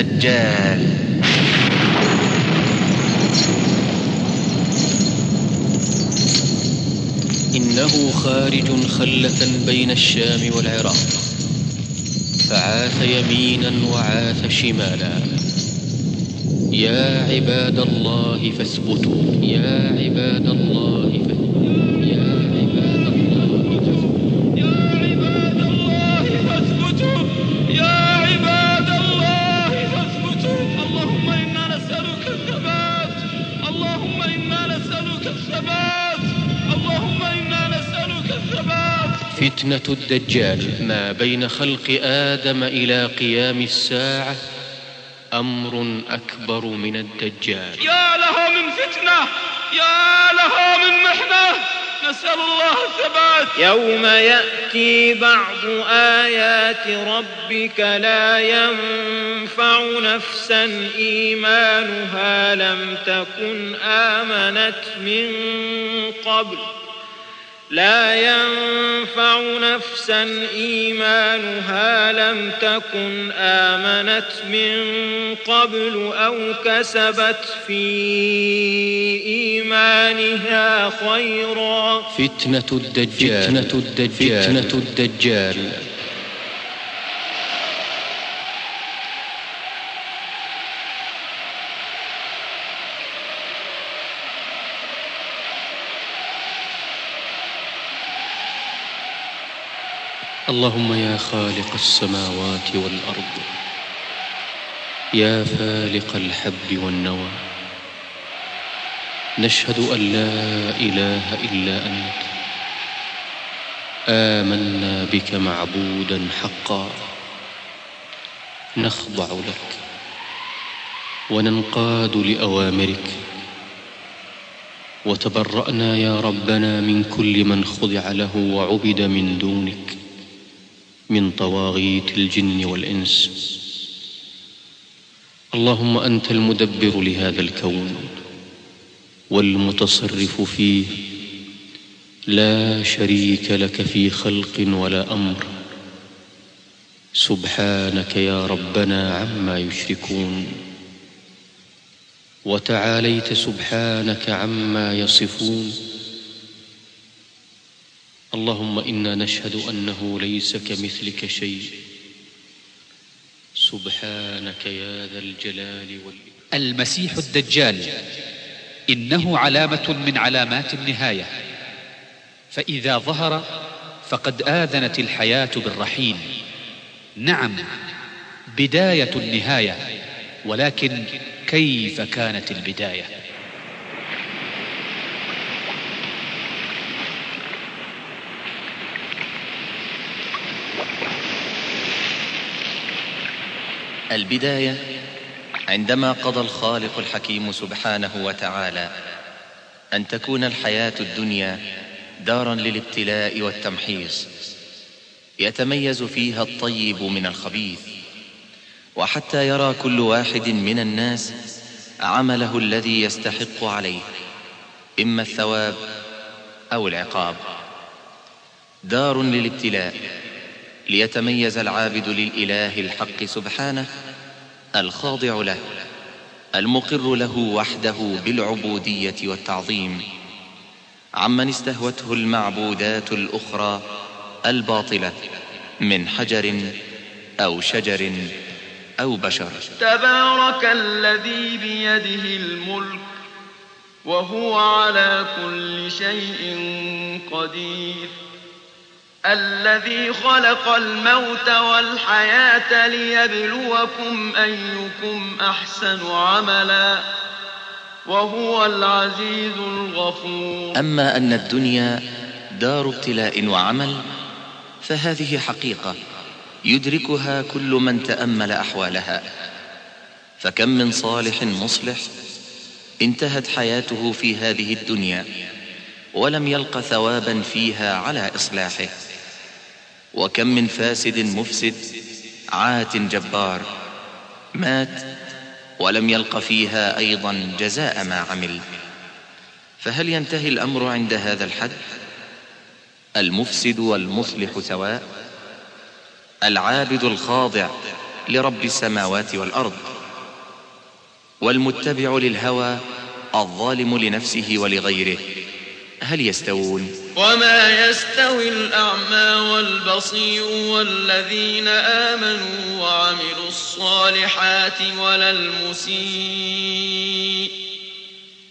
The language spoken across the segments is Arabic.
الدجال. إنه خارج خلة بين الشام والعراق. فعاث يمينا وعاث شمالا. يا عباد الله فاثبتوا. يا عباد الله فاثبتوا. فتنة الدجال. ما بين خلق آدم إلى قيام الساعة أمر أكبر من الدجال. يا لها من فتنة يا لها من محنة. نسأل الله الثبات. يوم يأتي بعض آيات ربك لا ينفع نفسا إيمانها لم تكن آمنت من قبل. لا ينفع نفسا إيمانها لم تكن آمنت من قبل أو كسبت في إيمانها خيرا. فتنة الدجال فتنة الدجال. فتنة الدجال. اللهم يا خالق السماوات والأرض يا فالق الحب والنوى. نشهد أن لا إله إلا أنت. آمنا بك معبودا حقا. نخضع لك وننقاد لأوامرك. وتبرأنا يا ربنا من كل من خضع له وعبد من دونك. من طواغيت الجن والإنس. اللهم أنت المدبر لهذا الكون والمتصرف فيه. لا شريك لك في خلق ولا أمر. سبحانك يا ربنا عما يشركون. وتعاليت سبحانك عما يصفون. اللهم إنا نشهد أنه ليس كمثلك شيء. سبحانك يا ذا الجلال والإكرام. المسيح الدجال إنه علامة من علامات النهاية. فإذا ظهر فقد آذنت الحياة بالرحيل. نعم بداية النهاية ولكن كيف كانت البداية؟ البداية عندما قضى الخالق الحكيم سبحانه وتعالى أن تكون الحياة الدنيا دارا للابتلاء والتمحيص يتميز فيها الطيب من الخبيث وحتى يرى كل واحد من الناس عمله الذي يستحق عليه إما الثواب أو العقاب. دار للابتلاء. ليتميز العابد للإله الحق سبحانه الخاضع له المقر له وحده بالعبودية والتعظيم. عمن استهوته المعبودات الأخرى الباطلة من حجر أو شجر أو بشر. تبارك الذي بيده الملك وهو على كل شيء قدير. الذي خلق الموت والحياة ليبلوكم أيكم أحسن عملا وهو العزيز الغفور. أما أن الدنيا دار ابتلاء وعمل فهذه حقيقة يدركها كل من تأمل أحوالها. فكم من صالح مصلح انتهت حياته في هذه الدنيا ولم يلق ثوابا فيها على إصلاحه. وكم من فاسد مفسد عات جبار مات ولم يلق فيها أيضا جزاء ما عمل. فهل ينتهي الأمر عند هذا الحد؟ المفسد والمصلح سواء؟ العابد الخاضع لرب السماوات والأرض. والمتبع للهوى الظالم لنفسه ولغيره. هل يستوون؟ وما يستوي الأعمى والبصير والذين آمنوا وعملوا الصالحات ولا المسيء.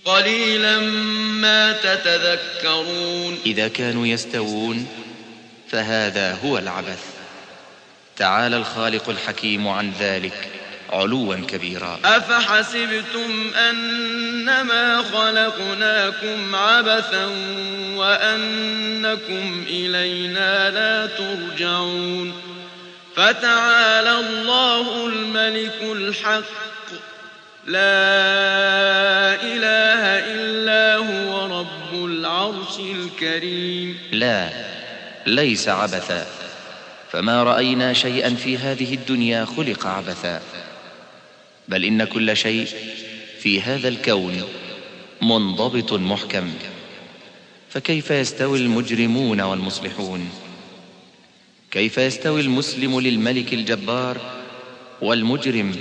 قليلا ما تتذكرون. إذا كانوا يستوون فهذا هو العبث. تعالى الخالق الحكيم عن ذلك. علوا كبيرا. أفحسبتم أنما خلقناكم عبثا وأنكم إلينا لا ترجعون. فتعالى الله الملك الحق. لا إله إلا هو رب العرش الكريم. لا ليس عبثا. فما رأينا شيئا في هذه الدنيا خلق عبثا. بل إن كل شيء في هذا الكون منضبط محكم. فكيف يستوي المجرمون والمصلحون؟ كيف يستوي المسلم للملك الجبار والمجرم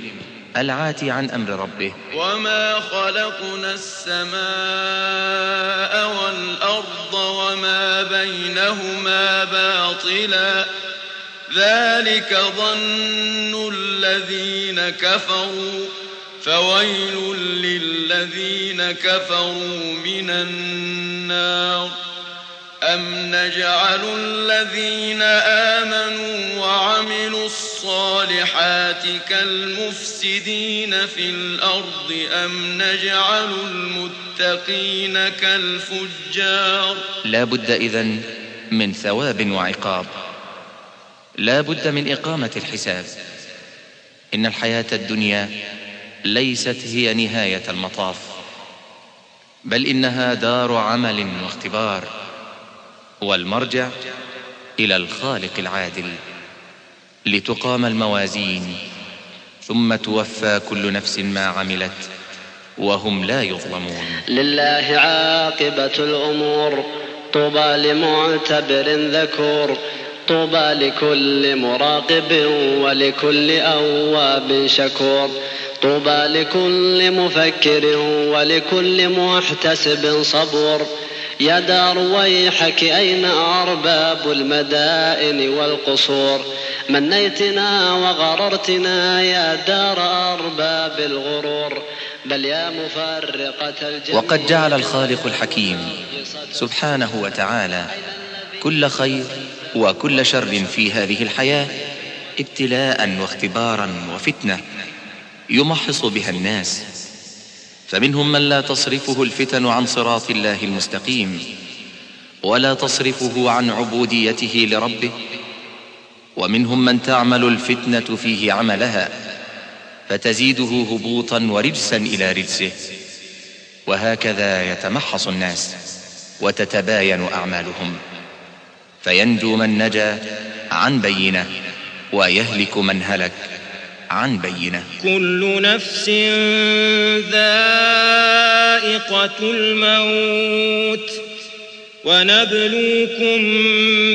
العاتي عن أمر ربه؟ وما خلقنا السماء والأرض وما بينهما باطلا. ذلك ظن الذين كفروا فويل للذين كفروا من النار. أم نجعل الذين آمنوا وعملوا الصالحات كالمفسدين في الأرض أم نجعل المتقين كالفجار؟ لا بد إذن من ثواب وعقاب. لا بد من إقامة الحساب. إن الحياة الدنيا ليست هي نهاية المطاف بل إنها دار عمل واختبار والمرجع إلى الخالق العادل لتقام الموازين ثم توفى كل نفس ما عملت وهم لا يظلمون. لله عاقبة الأمور طوبى لمعتبر ذكور. طوبى لكل مراقب ولكل أواب شكور. طوبى لكل مفكر ولكل محتسب صبور. يا دار ويحك أين أرباب المدائن والقصور؟ منيتنا وغررتنا يا دار أرباب الغرور. بل يا مفرقة الجميع وقد جعل الخالق الحكيم سبحانه وتعالى كل خير وكل شر في هذه الحياة ابتلاء واختبارا وفتنة يمحص بها الناس. فمنهم من لا تصرفه الفتن عن صراط الله المستقيم ولا تصرفه عن عبوديته لربه. ومنهم من تعمل الفتنة فيه عملها فتزيده هبوطا ورجسا إلى رجسه. وهكذا يتمحص الناس وتتباين أعمالهم. فينجو من نجا عن بينة ويهلك من هلك عن بينة. كل نفس ذائقة الموت ونبلوكم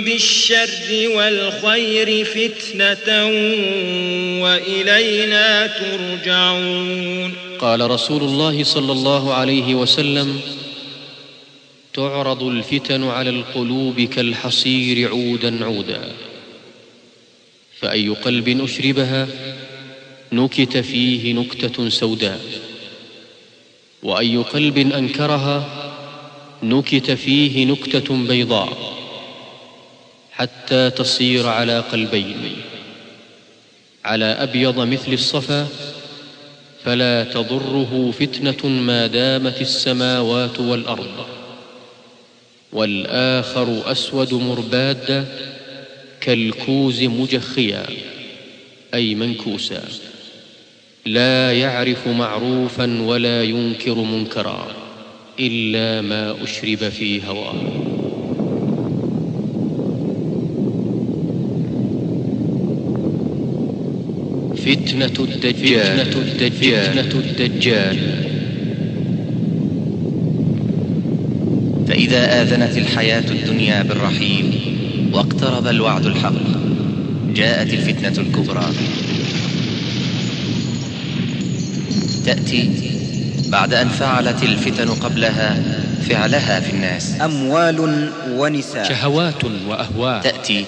بالشر والخير فتنة وإلينا ترجعون. قال رسول الله صلى الله عليه وسلم تعرض الفتن على القلوب كالحصير عودا عودا. فأي قلب أشربها نكت فيه نكتة سوداء. وأي قلب أنكرها نكت فيه نكتة بيضاء. حتى تصير على قلبين. على أبيض مثل الصفا فلا تضره فتنة ما دامت السماوات والأرض. والآخر أسود مربادا كالكوز مجخيا أي منكوسا. لا يعرف معروفا ولا ينكر منكرا إلا ما أشرب في هواه. فتنة الدجال فتنة الدجال, فتنة الدجال. فإذا آذنت الحياة الدنيا بالرحيل واقترب الوعد الحق جاءت الفتنة الكبرى. تأتي بعد أن فعلت الفتن قبلها فعلها في الناس. أموال ونساء. شهوات وأهواء. تأتي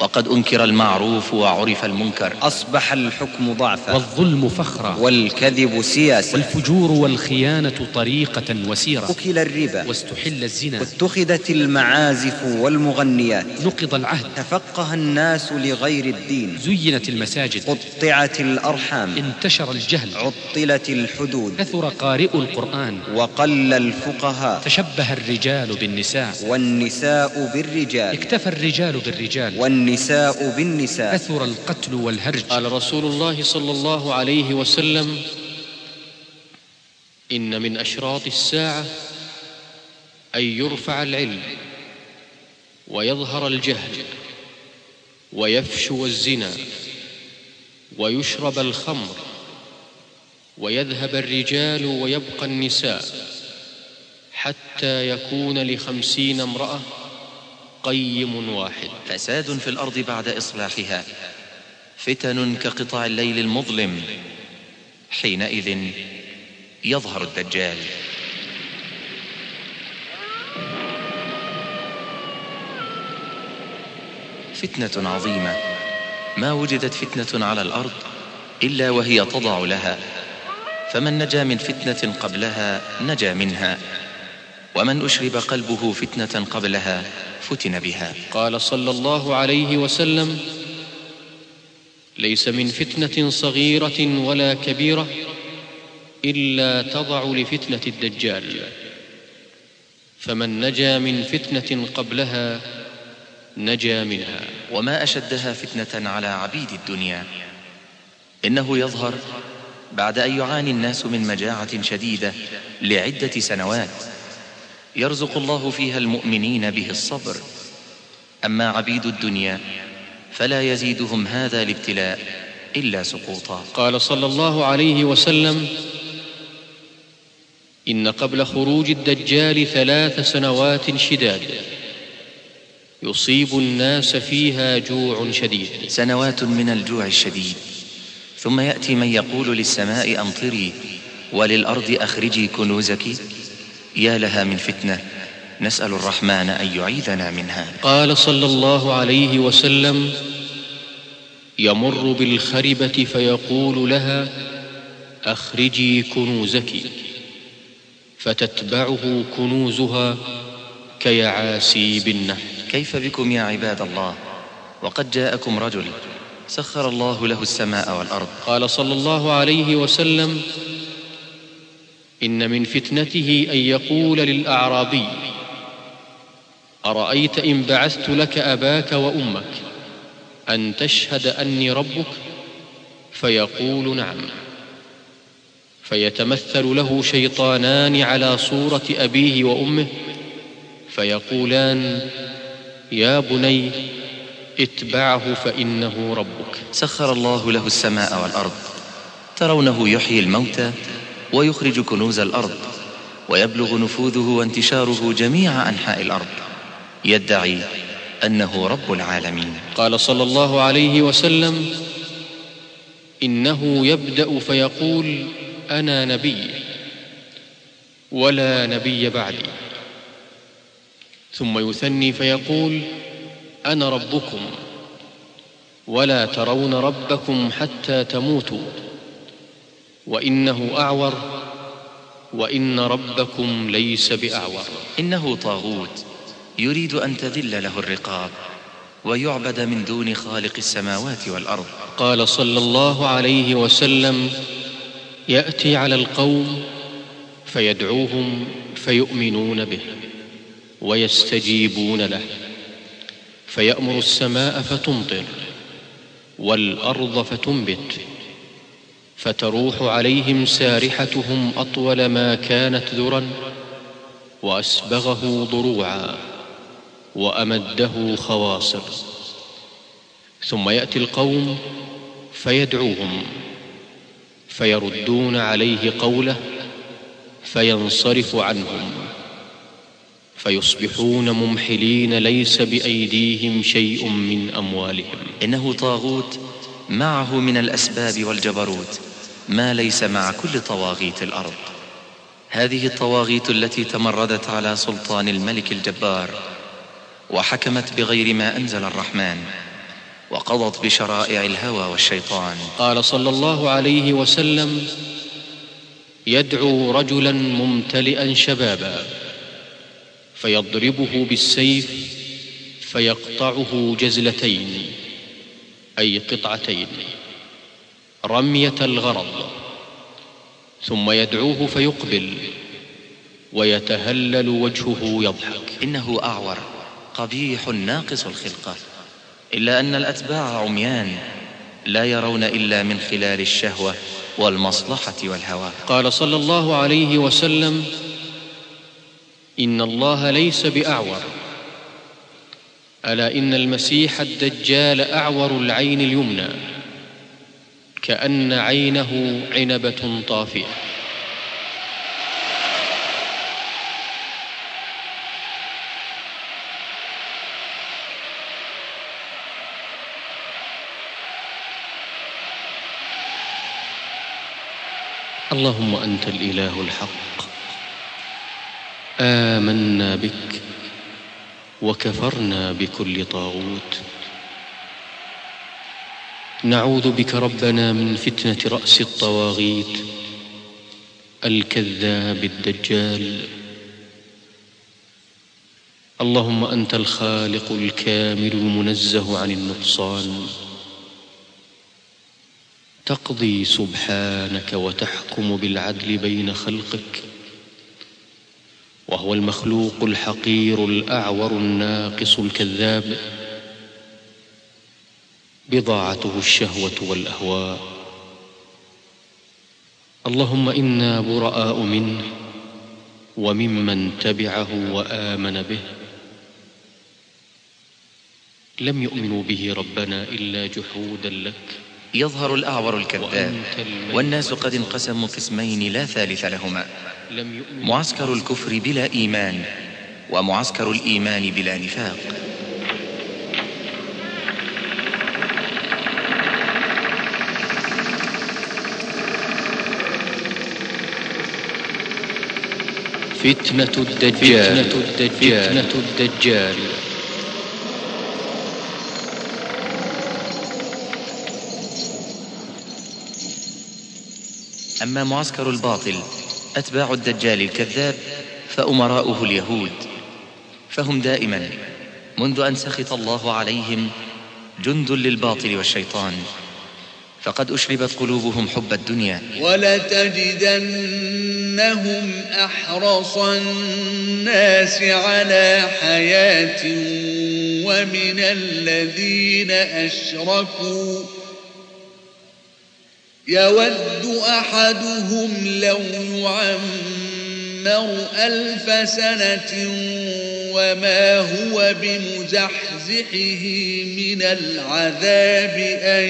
وقد أنكر المعروف وعرف المنكر. أصبح الحكم ضعفا. والظلم فخرا. والكذب سياسة والفجور والخيانة طريقة وسيرة. أكل الربا. واستحل الزنا. واتخذت المعازف والمغنيات. نقض العهد. تفقه الناس لغير الدين. زينت المساجد. قطعت الأرحام. انتشر الجهل. عطلت الحدود. كثر قارئ القرآن. وقل الفقهاء. تشبه الرجال بالنساء. والنساء بالرجال. اكتفى الرجال بالرجال. والنساء بالنساء. كثر القتل والهرج. قال رسول الله صلى الله عليه وسلم إن من أشراط الساعة أن يرفع العلم ويظهر الجهل ويفشو الزنا ويشرب الخمر ويذهب الرجال ويبقى النساء حتى يكون لخمسين امرأة قيم واحد. فساد في الأرض بعد إصلاحها. فتن كقطع الليل المظلم. حينئذ يظهر الدجال. فتنة عظيمة. ما وجدت فتنة على الأرض إلا وهي تضع لها. فمن نجا من فتنة قبلها نجا منها. ومن أشرب قلبه فتنة قبلها فتن بها. قال صلى الله عليه وسلم ليس من فتنة صغيرة ولا كبيرة إلا تضع لفتنة الدجال. فمن نجا من فتنة قبلها نجا منها. وما أشدها فتنة على عبيد الدنيا. إنه يظهر بعد أن يعاني الناس من مجاعة شديدة لعدة سنوات. يرزق الله فيها المؤمنين به الصبر. أما عبيد الدنيا فلا يزيدهم هذا الابتلاء إلا سقوطا. قال صلى الله عليه وسلم إن قبل خروج الدجال ثلاث سنوات شداد يصيب الناس فيها جوع شديد. سنوات من الجوع الشديد. ثم يأتي من يقول للسماء أمطري وللأرض أخرجي كنوزك يا لها من فتنة نسأل الرحمن أن يعيذنا منها. قال صلى الله عليه وسلم يمر بالخربة فيقول لها أخرجي كنوزك. فتتبعه كنوزها كيعاسيب النحل كيف بكم يا عباد الله؟ وقد جاءكم رجل سخر الله له السماء والأرض. قال صلى الله عليه وسلم إن من فتنته أن يقول للأعرابي أرأيت إن بعثت لك أباك وأمك أن تشهد أني ربك؟ فيقول نعم. فيتمثل له شيطانان على صورة أبيه وأمه فيقولان يا بني اتبعه فإنه ربك. سخر الله له السماء والأرض ترونه يحيي الموتى ويخرج كنوز الأرض ويبلغ نفوذه وانتشاره جميع أنحاء الأرض. يدعي أنه رب العالمين. قال صلى الله عليه وسلم إنه يبدأ فيقول أنا نبي ولا نبي بعدي. ثم يثني فيقول أنا ربكم ولا ترون ربكم حتى تموتوا. وإنه أعور وإن ربكم ليس بأعور. إنه طاغوت يريد أن تذل له الرقاب ويعبد من دون خالق السماوات والأرض. قال صلى الله عليه وسلم يأتي على القوم فيدعوهم فيؤمنون به ويستجيبون له. فيأمر السماء فتمطر والأرض فتنبت. فتروح عليهم سارحتهم أطول ما كانت ذرا وأسبغه ضروعا وأمده خواصر. ثم يأتي القوم فيدعوهم فيردون عليه قوله فينصرف عنهم. فيصبحون ممحلين ليس بأيديهم شيء من أموالهم. إنه طاغوت معه من الأسباب والجبروت ما ليس مع كل طواغيت الأرض. هذه الطواغيت التي تمردت على سلطان الملك الجبار وحكمت بغير ما أنزل الرحمن وقضت بشرائع الهوى والشيطان. قال صلى الله عليه وسلم يدعو رجلا ممتلئا شبابا فيضربه بالسيف فيقطعه جزلتين. أي قطعتين. رمية الغرض. ثم يدعوه فيقبل. ويتهلل وجهه يضحك. إنه أعور. قبيح ناقص الخلقة. إلا أن الأتباع عميان. لا يرون إلا من خلال الشهوة والمصلحة والهوى. قال صلى الله عليه وسلم إن الله ليس بأعور. ألا إن المسيح الدجال أعور العين اليمنى كأن عينه عنبة طافيه اللهم أنت الإله الحق. آمنا بك. وكفرنا بكل طاغوت. نعوذ بك ربنا من فتنة رأس الطواغيت الكذاب الدجال. اللهم أنت الخالق الكامل المنزه عن النقصان. تقضي سبحانك وتحكم بالعدل بين خلقك. وهو المخلوق الحقير الأعور الناقص الكذاب. بضاعته الشهوة والأهواء. اللهم إنا براء منه وممن تبعه وآمن به. لم يؤمنوا به ربنا إلا جحودا لك. يظهر الأعور الكذاب والناس قد انقسموا قسمين لا ثالث لهما. معسكر الكفر بلا إيمان ومعسكر الإيمان بلا نفاق. فتنة الدجال فتنة الدجال. فتنة الدجال. أما معسكر الباطل أتباع الدجال الكذاب فأمراؤه اليهود فهم دائما منذ أن سخط الله عليهم جند للباطل والشيطان فقد أشربت قلوبهم حب الدنيا. ولتجدنهم أحرص الناس على حياة ومن الذين أشركوا. يود أحدهم لو يعمر ألف سنة وما هو بمزحزحه من العذاب أن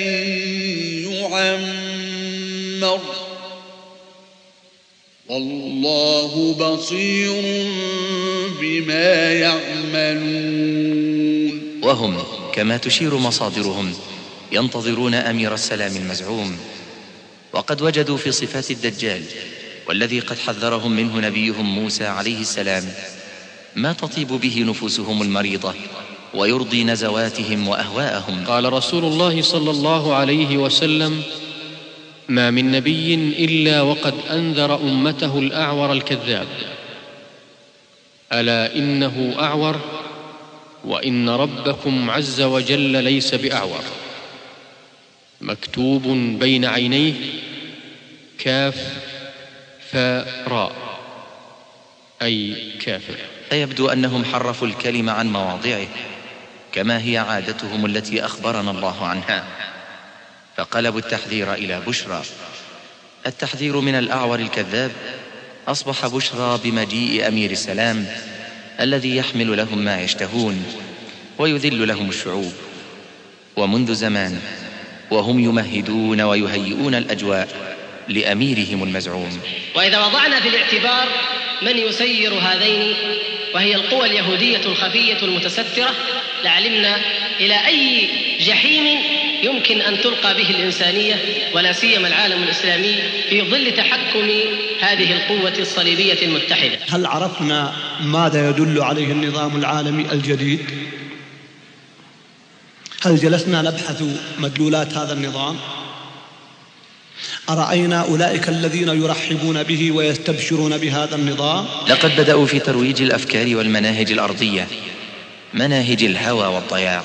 يعمر. والله بصير بما يعملون. وهم كما تشير مصادرهم ينتظرون أمير السلام المزعوم. وقد وجدوا في صفات الدجال والذي قد حذرهم منه نبيهم موسى عليه السلام ما تطيب به نفوسهم المريضة ويرضي نزواتهم وأهواءهم. قال رسول الله صلى الله عليه وسلم ما من نبي إلا وقد أنذر أمته الأعور الكذاب. ألا إنه أعور؟ وإن ربكم عز وجل ليس بأعور. مكتوب بين عينيه كاف فاء راء أي كافر. فيبدو أنهم حرفوا الكلم عن مواضعه كما هي عادتهم التي أخبرنا الله عنها. فقلبوا التحذير إلى بشرى. التحذير من الأعور الكذاب أصبح بشرى بمجيء أمير السلام الذي يحمل لهم ما يشتهون ويذل لهم الشعوب. ومنذ زمان وهم يمهدون ويهيئون الأجواء لأميرهم المزعوم. وإذا وضعنا في الاعتبار من يسير هذين وهي القوى اليهودية الخفية المتسترة لعلمنا إلى أي جحيم يمكن أن تلقى به الإنسانية ولا سيما العالم الإسلامي في ظل تحكم هذه القوة الصليبية المتحدة. هل عرفنا ماذا يدل عليه النظام العالمي الجديد؟ هل جلسنا نبحث مدلولات هذا النظام؟ أرأينا أولئك الذين يرحبون به ويستبشرون بهذا النظام؟ لقد بدأوا في ترويج الأفكار والمناهج الأرضية مناهج الهوى والضياع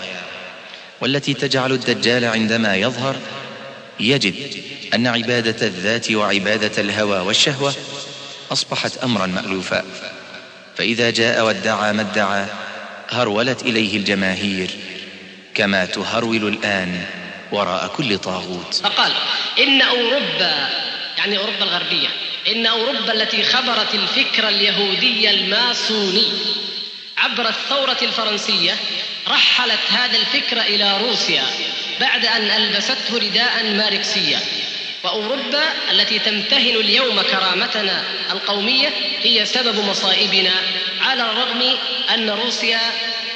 والتي تجعل الدجال عندما يظهر يجد أن عبادة الذات وعبادة الهوى والشهوة أصبحت أمرا مألوفا. فإذا جاء وادعى ما ادعى هرولت إليه الجماهير. كما تهرول الآن وراء كل طاغوت. فقال إن أوروبا يعني أوروبا الغربية إن أوروبا التي خبرت الفكر اليهودي الماسوني عبر الثورة الفرنسية رحلت هذا الفكر إلى روسيا بعد أن ألبسته رداء ماركسيا وأوروبا التي تمتهن اليوم كرامتنا القومية هي سبب مصائبنا على الرغم أن روسيا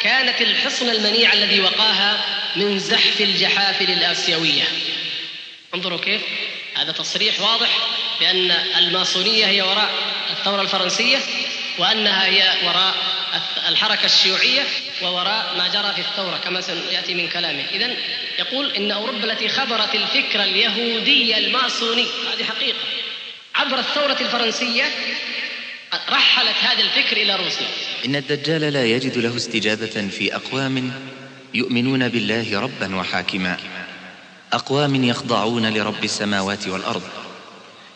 كانت الحصن المنيع الذي وقاها من زحف الجحافل الآسيوية. انظروا كيف. هذا تصريح واضح بأن الماسونية هي وراء الثورة الفرنسية وأنها هي وراء الحركة الشيوعية ووراء ما جرى في الثورة كما سيأتي من كلامه. إذا يقول إن أوروبا التي خبرت الفكر اليهودي الماسوني هذه حقيقة عبر الثورة الفرنسية رحلت هذا الفكر إلى روسيا. إن الدجال لا يجد له استجابة في أقوام يؤمنون بالله ربا وحاكما. أقوام يخضعون لرب السماوات والأرض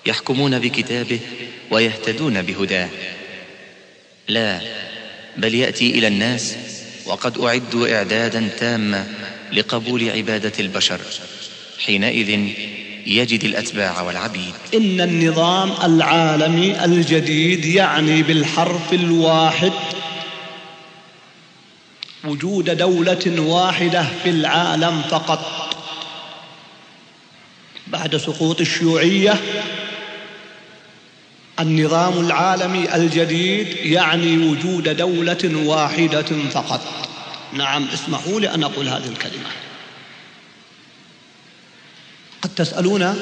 يحكمون بكتابه ويهتدون بهداه. لا بل يأتي إلى الناس وقد أعدوا إعدادا تاما لقبول عبادة البشر حينئذ يجد الأتباع والعبيد. إن النظام العالمي الجديد يعني بالحرف الواحد وجود دولة واحدة في العالم فقط. بعد سقوط الشيوعية النظام العالمي الجديد يعني وجود دولة واحدة فقط. نعم اسمحوا لي أن أقول هذه الكلمة. قد تسألون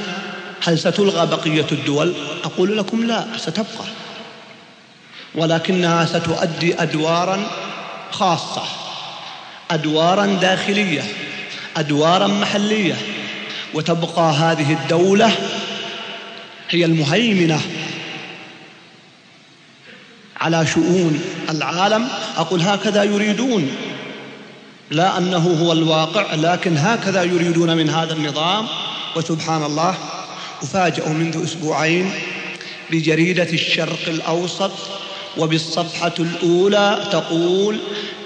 هل ستلغى بقية الدول؟ أقول لكم لا ستبقى. ولكنها ستؤدي أدوارا خاصة. أدوارا داخلية أدوارا محلية. وتبقى هذه الدولة هي المهيمنة على شؤون العالم. أقول هكذا يريدون لا أنه هو الواقع لكن هكذا يريدون من هذا النظام. وسبحان الله أفاجأ منذ أسبوعين بجريدة الشرق الأوسط وبالصفحة الأولى تقول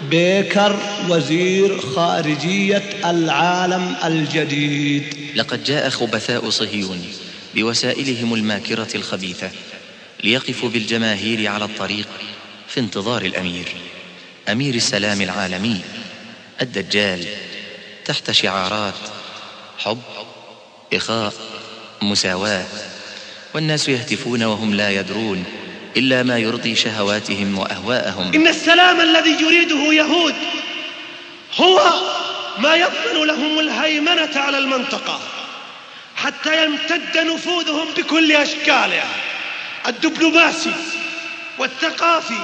بيكر وزير خارجية العالم الجديد. لقد جاء خبثاء صهيون بوسائلهم الماكرة الخبيثة ليقفوا بالجماهير على الطريق في انتظار الأمير. أمير السلام العالمي الدجال تحت شعارات حب إخاء مساواة والناس يهتفون وهم لا يدرون إلا ما يرضي شهواتهم وأهواءهم. إن السلام الذي يريده يهود هو ما يضمن لهم الهيمنة على المنطقة حتى يمتد نفوذهم بكل أشكالها الدبلوماسي والثقافي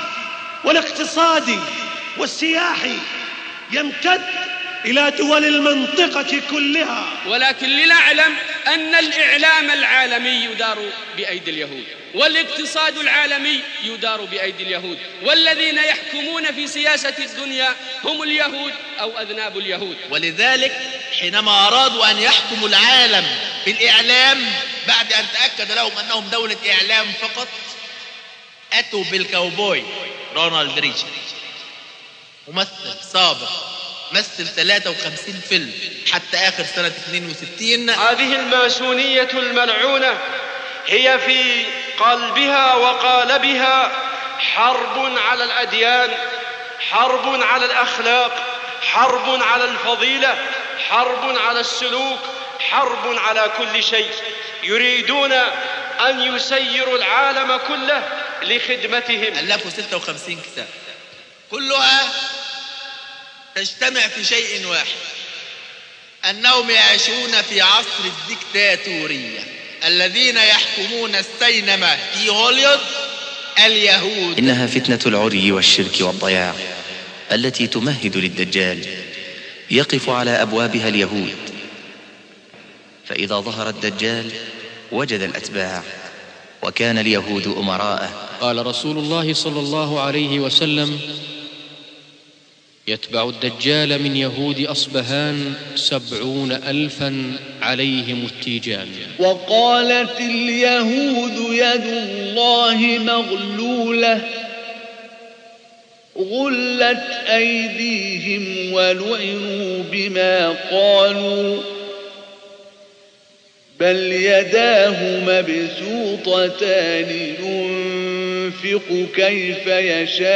والاقتصادي والسياحي يمتد إلى دول المنطقة كلها. ولكن لنعلم أن الإعلام العالمي يدار بأيدي اليهود والاقتصاد العالمي يدار بأيدي اليهود والذين يحكمون في سياسة الدنيا هم اليهود أو أذناب اليهود. ولذلك حينما أرادوا أن يحكموا العالم بالإعلام بعد أن تأكد لهم أنهم دولة إعلام فقط أتوا بالكاوبوي رونالد ريجن ممثل سابق مثل 53 فيلم حتى آخر سنة 62 هذه الماسونية الملعونة هي في قلبها وقالبها حرب على الأديان حرب على الأخلاق حرب على الفضيلة حرب على السلوك حرب على كل شيء. يريدون أن يسيروا العالم كله لخدمتهم. ألفوا 56 كتاب. كلها تجتمع في شيء واحد. أنهم يعيشون في عصر الدكتاتورية. الذين يحكمون السينما في هوليوود اليهود. إنها فتنة العري والشرك والضياع التي تمهد للدجال. يقف على أبوابها اليهود. فإذا ظهر الدجال وجد الأتباع. وكان اليهود أمراءه. قال رسول الله صلى الله عليه وسلم يتبع الدجال من يهود أصبهان سبعون ألفا عليهم التيجان. وقالت اليهود يد الله مغلولة غلت أيديهم ولعنوا بما قالوا بل يداه مبسوطتان ينفق كيف يشاء.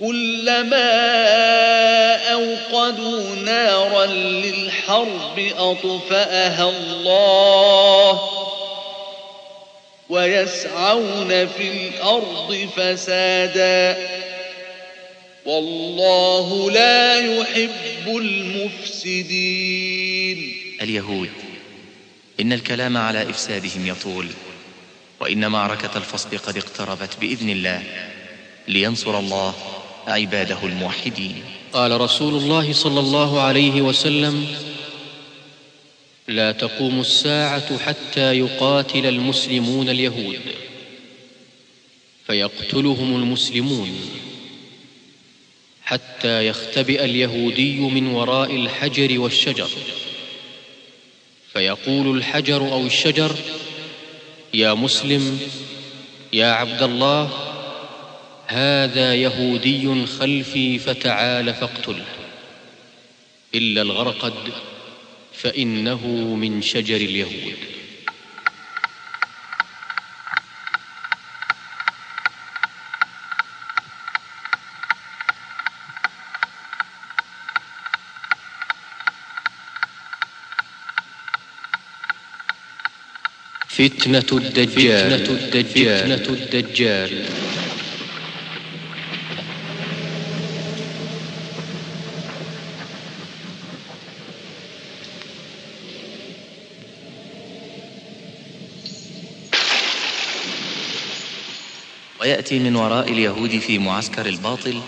كلما أوقدوا نارا للحرب أطفأها الله ويسعون في الأرض فسادا والله لا يحب المفسدين. اليهود إن الكلام على إفسادهم يطول وإن معركة الفصل قد اقتربت بإذن الله لينصر الله عباده الموحدين. قال رسول الله صلى الله عليه وسلم لا تقوم الساعة حتى يقاتل المسلمون اليهود فيقتلهم المسلمون حتى يختبئ اليهودي من وراء الحجر والشجر. فيقول الحجر أو الشجر يا مسلم يا عبد الله هذا يهودي خلفي فتعال فاقتله إلا الغرقد فإنه من شجر اليهود. فتنة الدجال فتنة الدجال, فتنة الدجال. ويأتي من وراء اليهود في معسكر الباطل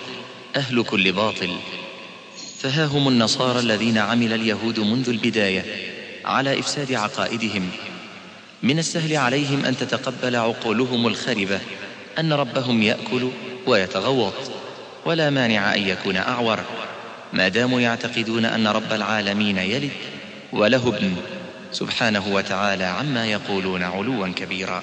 أهل كل باطل. فها هم النصارى الذين عمل اليهود منذ البداية على إفساد عقائدهم. من السهل عليهم أن تتقبل عقولهم الخربة أن ربهم يأكل ويتغوط. ولا مانع أن يكون أعور. ما داموا يعتقدون أن رب العالمين يلد وله ابن سبحانه وتعالى عما يقولون علوا كبيرا.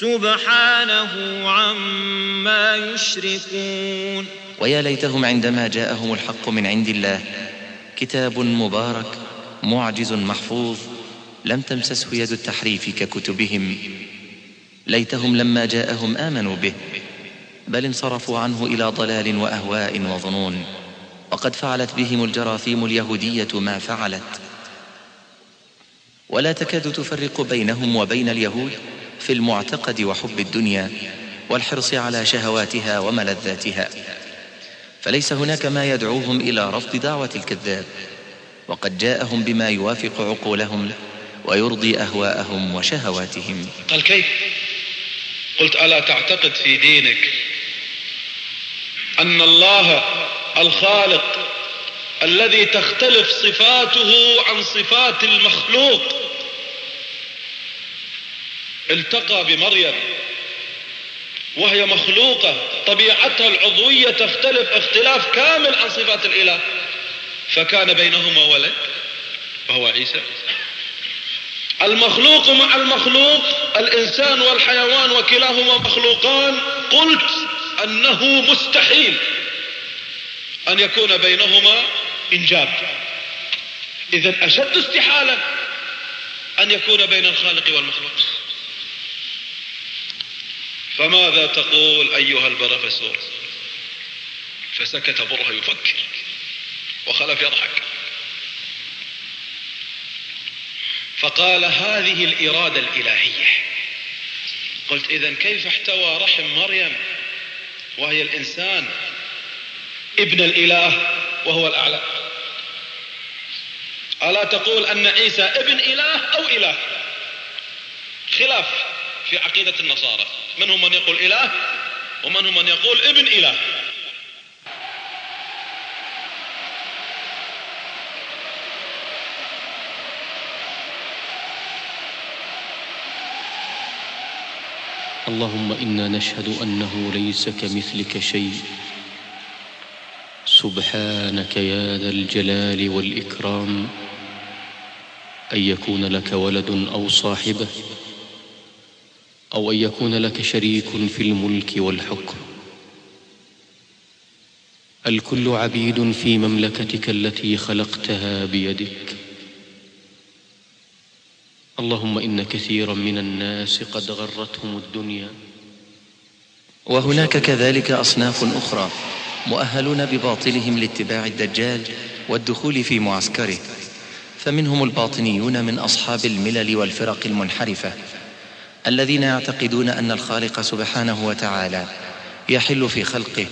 سبحانه عما يشركون. ويا ليتهم عندما جاءهم الحق من عند الله كتاب مبارك معجز محفوظ لم تمسسه يد التحريف ككتبهم. ليتهم لما جاءهم آمنوا به بل انصرفوا عنه إلى ضلال وأهواء وظنون. وقد فعلت بهم الجراثيم اليهودية ما فعلت. ولا تكاد تفرق بينهم وبين اليهود في المعتقد وحب الدنيا والحرص على شهواتها وملذاتها. فليس هناك ما يدعوهم إلى رفض دعوة الكذاب وقد جاءهم بما يوافق عقولهم ويرضي أهواءهم وشهواتهم. قال كيف؟ قلت ألا تعتقد في دينك أن الله الخالق الذي تختلف صفاته عن صفات المخلوق؟ التقى بمريم وهي مخلوقة طبيعتها العضوية تختلف اختلاف كامل عن صفات الإله. فكان بينهما ولد وهو عيسى. المخلوق مع المخلوق الإنسان والحيوان وكلاهما مخلوقان. قلت أنه مستحيل أن يكون بينهما إنجاب. إذا أشد استحالة أن يكون بين الخالق والمخلوق. فماذا تقول أيها البروفيسور؟ فسكت بره يفكر وخلف يضحك. فقال هذه الإرادة الإلهية. قلت إذا كيف احتوى رحم مريم وهي الإنسان ابن الإله وهو الأعلى؟ ألا تقول أن عيسى ابن إله أو إله؟ خلاف. في عقيدة النصارى. منهم من يقول إله ومنهم من يقول ابن إله؟ اللهم إنا نشهد أنه ليس كمثلك شيء. سبحانك يا ذا الجلال والإكرام. أن يكون لك ولد أو صاحبه. أو أن يكون لك شريك في الملك والحكم. الكل عبيد في مملكتك التي خلقتها بيدك. اللهم إن كثيرا من الناس قد غرتهم الدنيا. وهناك كذلك أصناف أخرى مؤهلون بباطلهم لاتباع الدجال والدخول في معسكره. فمنهم الباطنيون من أصحاب الملل والفرق المنحرفة. الذين يعتقدون أن الخالق سبحانه وتعالى يحل في خلقه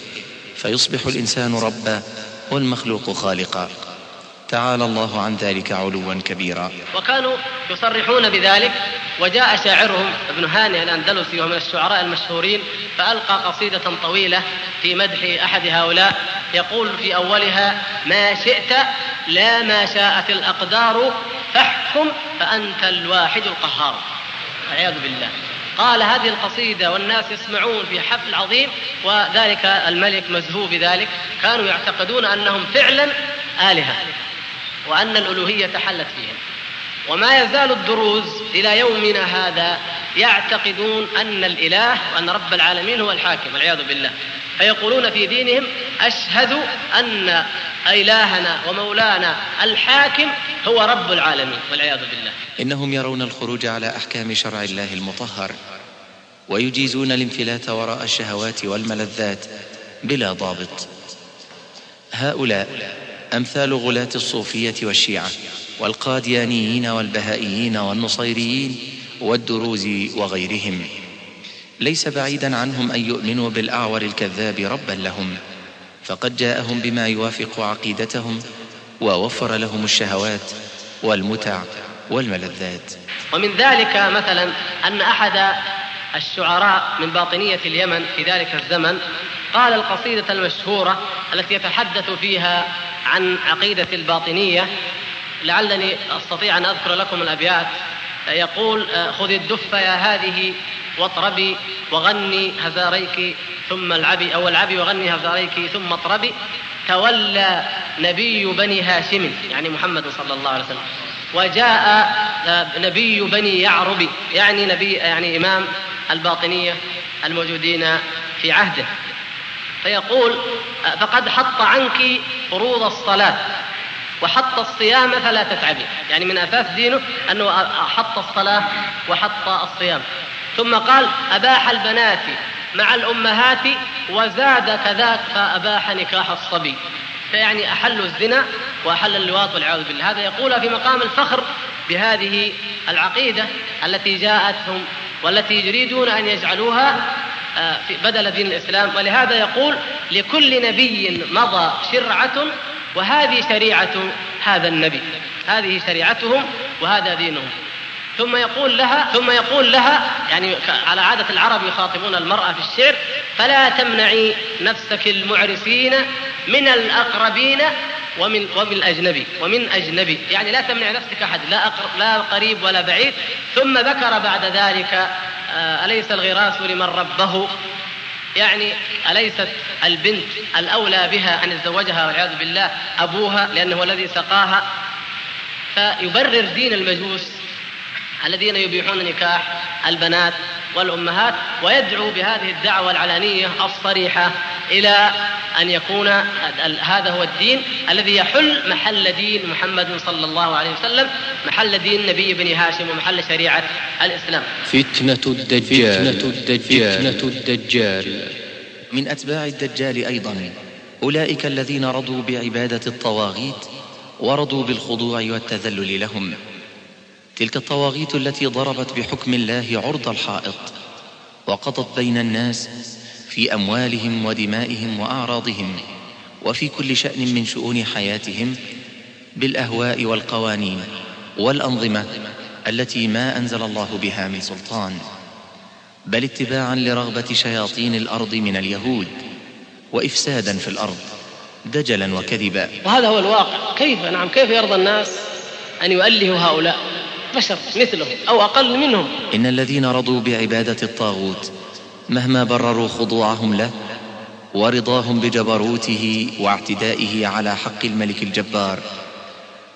فيصبح الإنسان ربا والمخلوق خالقا. تعالى الله عن ذلك علوا كبيرا. وكانوا يصرحون بذلك وجاء شاعرهم ابن هانئ الأندلسي وهو من الشعراء المشهورين فألقى قصيدة طويلة في مدح أحد هؤلاء يقول في أولها ما شئت لا ما شاءت الأقدار فاحكم فأنت الواحد القهار. والعياذ بالله. قال هذه القصيدة والناس يسمعون في حفل عظيم وذلك الملك مزهو بذلك. كانوا يعتقدون أنهم فعلا آلهة وأن الألوهية حلت فيهم. وما يزال الدروز إلى يومنا هذا يعتقدون أن الإله وأن رب العالمين هو الحاكم والعياذ بالله. فيقولون في دينهم أشهد أن إلهنا ومولانا الحاكم هو رب العالمين والعياذ بالله. إنهم يرون الخروج على أحكام شرع الله المطهر ويجيزون الانفلات وراء الشهوات والملذات بلا ضابط. هؤلاء أمثال غلاة الصوفية والشيعة والقاديانيين والبهائيين والنصيريين والدروز وغيرهم. ليس بعيدا عنهم أن يؤمنوا بالأعور الكذاب ربا لهم. فقد جاءهم بما يوافق عقيدتهم ووفر لهم الشهوات والمتع والملذات. ومن ذلك مثلا أن أحد الشعراء من باطنية اليمن في ذلك الزمن قال القصيدة المشهورة التي يتحدث فيها عن عقيدة الباطنية لعلني أستطيع أن أذكر لكم الأبيات. يقول خذ الدف يا هذه واطربي وغني هزاريك ثم العبي أو العبي وغني هزاريك ثم اطربي. تولى نبي بني هاشم يعني محمد صلى الله عليه وسلم. وجاء نبي بني يعرب يعني نبي يعني إمام الباطنية الموجودين في عهده. فيقول فقد حط عنك فروض الصلاة. وحط الصيام فلا تتعبي. يعني من أساس دينه أنه حط الصلاة وحط الصيام. ثم قال أباح البنات مع الأمهات وزاد كذاك فأباح نكاح الصبي. فيعني أحلوا الزنا وأحل اللواط والعياذ بالله. هذا يقول في مقام الفخر بهذه العقيدة التي جاءتهم والتي يريدون أن يجعلوها آه، بدل دين الإسلام. ولهذا يقول لكل نبي مضى شرعة وهذه شريعة هذا النبي. هذه شريعتهم وهذا دينهم. ثم يقول لها ثم يقول لها يعني على عادة العرب يخاطبون المرأة في الشعر فلا تمنعي نفسك المعرسين من الأقربين ومن وبالأجنبي ومن أجنبي. يعني لا تمنع نفسك أحد لا لا قريب ولا بعيد. ثم ذكر بعد ذلك آه، أليس الغراس لمن ربه؟ يعني أليست البنت الأولى بها أن يتزوجها والعياذ بالله أبوها لأنه الذي سقاها؟ فيبرر دين المجوس الذين يبيحون نكاح البنات والأمهات ويدعو بهذه الدعوة العلانية الصريحة إلى أن يكون هذا هو الدين الذي يحل محل دين محمد صلى الله عليه وسلم محل دين نبي بني هاشم ومحل شريعة الإسلام. فتنة الدجال فتنة الدجال, فتنة الدجال. من أتباع الدجال أيضا أولئك الذين رضوا بعبادة الطواغيت ورضوا بالخضوع والتذلل لهم. تلك الطواغيت التي ضربت بحكم الله عرض الحائط وقضت بين الناس في أموالهم ودمائهم وأعراضهم وفي كل شأن من شؤون حياتهم بالأهواء والقوانين والأنظمة التي ما أنزل الله بها من سلطان بل اتباعا لرغبة شياطين الأرض من اليهود وإفسادا في الأرض دجلا وكذبا. وهذا هو الواقع. كيف؟ نعم كيف يرضى الناس أن يؤلهوا هؤلاء؟ بشر مثلهم أو أقل منهم. إن الذين رضوا بعبادة الطاغوت مهما برروا خضوعهم له ورضاهم بجبروته واعتدائه على حق الملك الجبار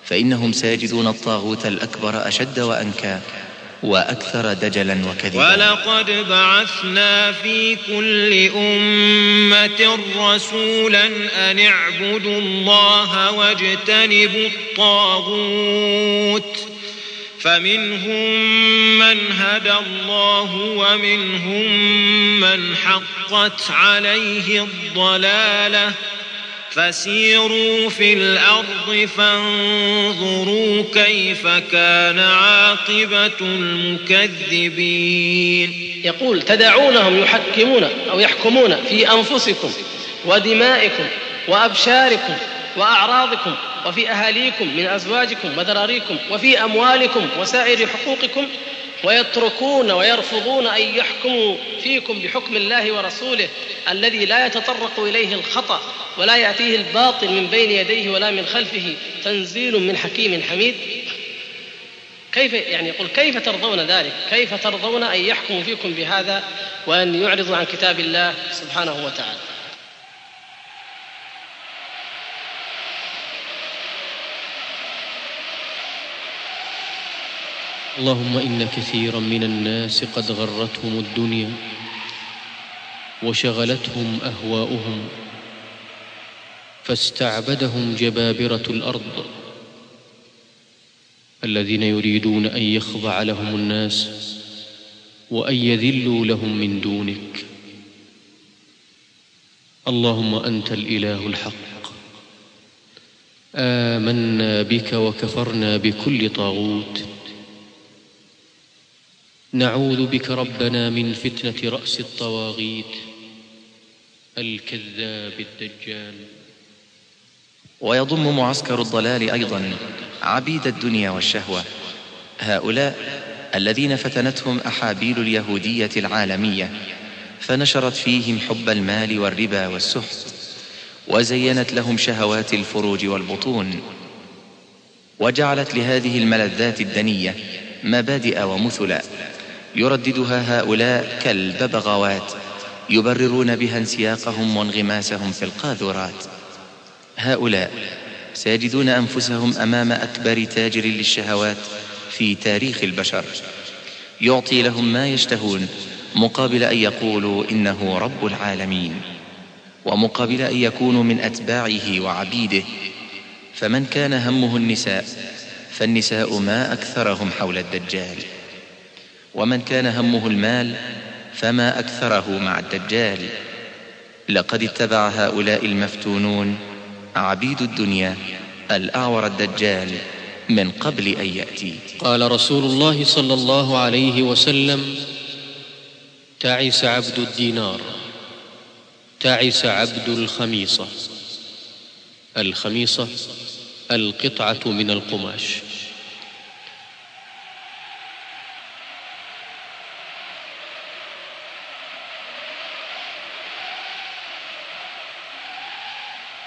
فإنهم ساجدون الطاغوت الأكبر أشد وأنكى وأكثر دجلا وكذبا. ولقد بعثنا في كل أمة رسولا أن اعبدوا الله واجتنبوا الطاغوت. فمنهم من هدى الله ومنهم من حقت عليه الضلالة. فسيروا في الأرض فانظروا كيف كان عاقبة المكذبين. يقول تدعونهم يحكمون أو يحكمون في أنفسكم ودمائكم وأبشاركم وأعراضكم وفي أهاليكم من أزواجكم وذراريكم وفي أموالكم وسائر حقوقكم ويتركون ويرفضون أن يحكموا فيكم بحكم الله ورسوله الذي لا يتطرق إليه الخطأ ولا يأتيه الباطل من بين يديه ولا من خلفه تنزيل من حكيم حميد كيف يعني يقول كيف ترضون ذلك؟ كيف ترضون أن يحكموا فيكم بهذا وأن يعرضوا عن كتاب الله سبحانه وتعالى؟ اللهم إن كثيرا من الناس قد غرتهم الدنيا وشغلتهم أهواؤهم فاستعبدهم جبابرة الأرض الذين يريدون أن يخضع لهم الناس وأن يذلوا لهم من دونك. اللهم أنت الإله الحق. آمنا بك وكفرنا بكل طاغوت. نعوذ بك ربنا من فتنة رأس الطواغيت الكذاب الدجال. ويضم معسكر الضلال أيضا عبيد الدنيا والشهوة هؤلاء الذين فتنتهم أحابيل اليهودية العالمية فنشرت فيهم حب المال والربا والسحت وزينت لهم شهوات الفروج والبطون وجعلت لهذه الملذات الدنية مبادئ ومثلا. يرددها هؤلاء كالببغاوات يبررون بها انسياقهم وانغماسهم في القاذورات. هؤلاء سيجدون أنفسهم أمام أكبر تاجر للشهوات في تاريخ البشر. يعطي لهم ما يشتهون مقابل أن يقولوا إنه رب العالمين ومقابل أن يكونوا من أتباعه وعبيده. فمن كان همه النساء فالنساء ما أكثرهم حول الدجال. ومن كان همه المال فما أكثره مع الدجال. لقد اتبع هؤلاء المفتونون عبيد الدنيا الأعور الدجال من قبل أن يأتي. قال رسول الله صلى الله عليه وسلم تعس عبد الدينار تعس عبد الخميصة. الخميصة القطعة من القماش.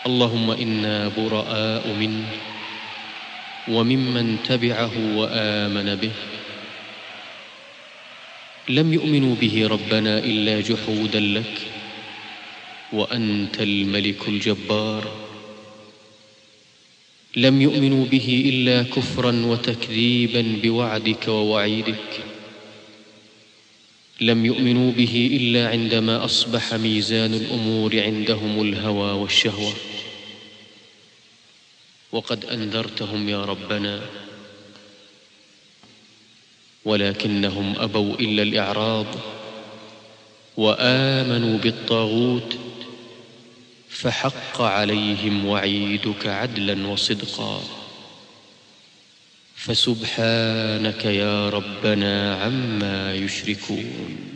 اللهم إنا براء منه وممن تبعه وآمن به. لم يؤمنوا به ربنا إلا جحودا لك وأنت الملك الجبار. لم يؤمنوا به إلا كفرا وتكذيبا بوعدك ووعيدك. لم يؤمنوا به إلا عندما أصبح ميزان الأمور عندهم الهوى والشهوة. وقد أنذرتهم يا ربنا ولكنهم أبوا إلا الإعراض وآمنوا بالطاغوت فحق عليهم وعيدك عدلا وصدقا. فسبحانك يا ربنا عما يشركون.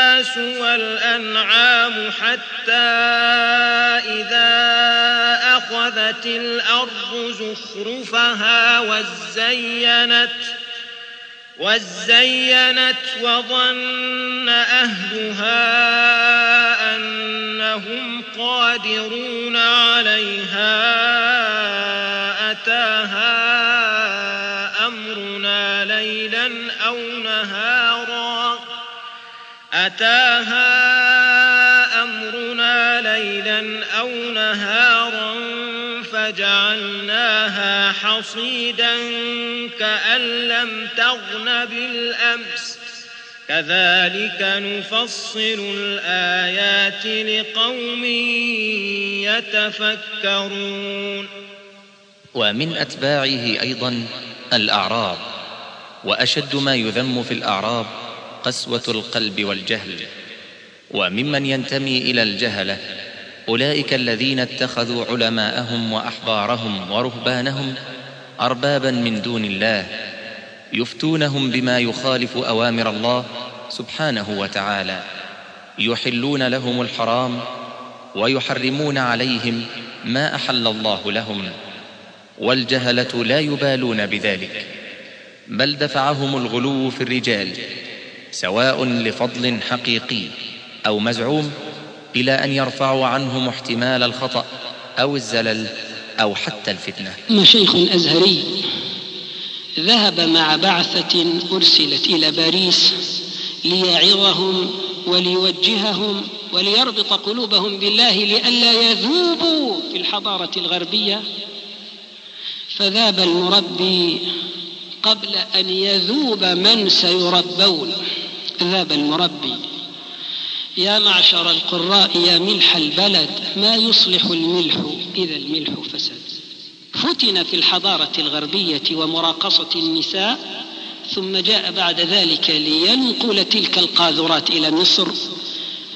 الناس والأنعام حتى إذا أخذت الأرض زخرفها وزينت وزينت وظن أهلها أنهم قادرون عليها أتاها أمرنا ليلا أو نهارا أتاها أمرنا ليلا أو نهارا فجعلناها حصيدا كأن لم تغن بالأمس. كذلك نفصل الآيات لقوم يتفكرون. ومن أتباعه أيضا الأعراب وأشد ما يذم في الأعراب قسوة القلب والجهل. وممن ينتمي إلى الجهلة أولئك الذين اتخذوا علماءهم وأحبارهم ورهبانهم أربابا من دون الله يفتونهم بما يخالف أوامر الله سبحانه وتعالى يحلون لهم الحرام ويحرمون عليهم ما أحل الله لهم والجهلة لا يبالون بذلك بل دفعهم الغلو في الرجال سواء لفضل حقيقي أو مزعوم إلى أن يرفعوا عنهم احتمال الخطأ أو الزلل أو حتى الفتنة. شيخ أزهري ذهب مع بعثة أرسلت إلى باريس ليعظهم وليوجههم وليربط قلوبهم بالله لئلا يذوبوا في الحضارة الغربية. فذاب المربي قبل أن يذوب من سيربون. ذاب المربي. يا معشر القراء يا ملح البلد ما يصلح الملح إذا الملح فسد؟ فتن في الحضارة الغربية ومراقصة النساء ثم جاء بعد ذلك لينقل تلك القاذورات إلى مصر.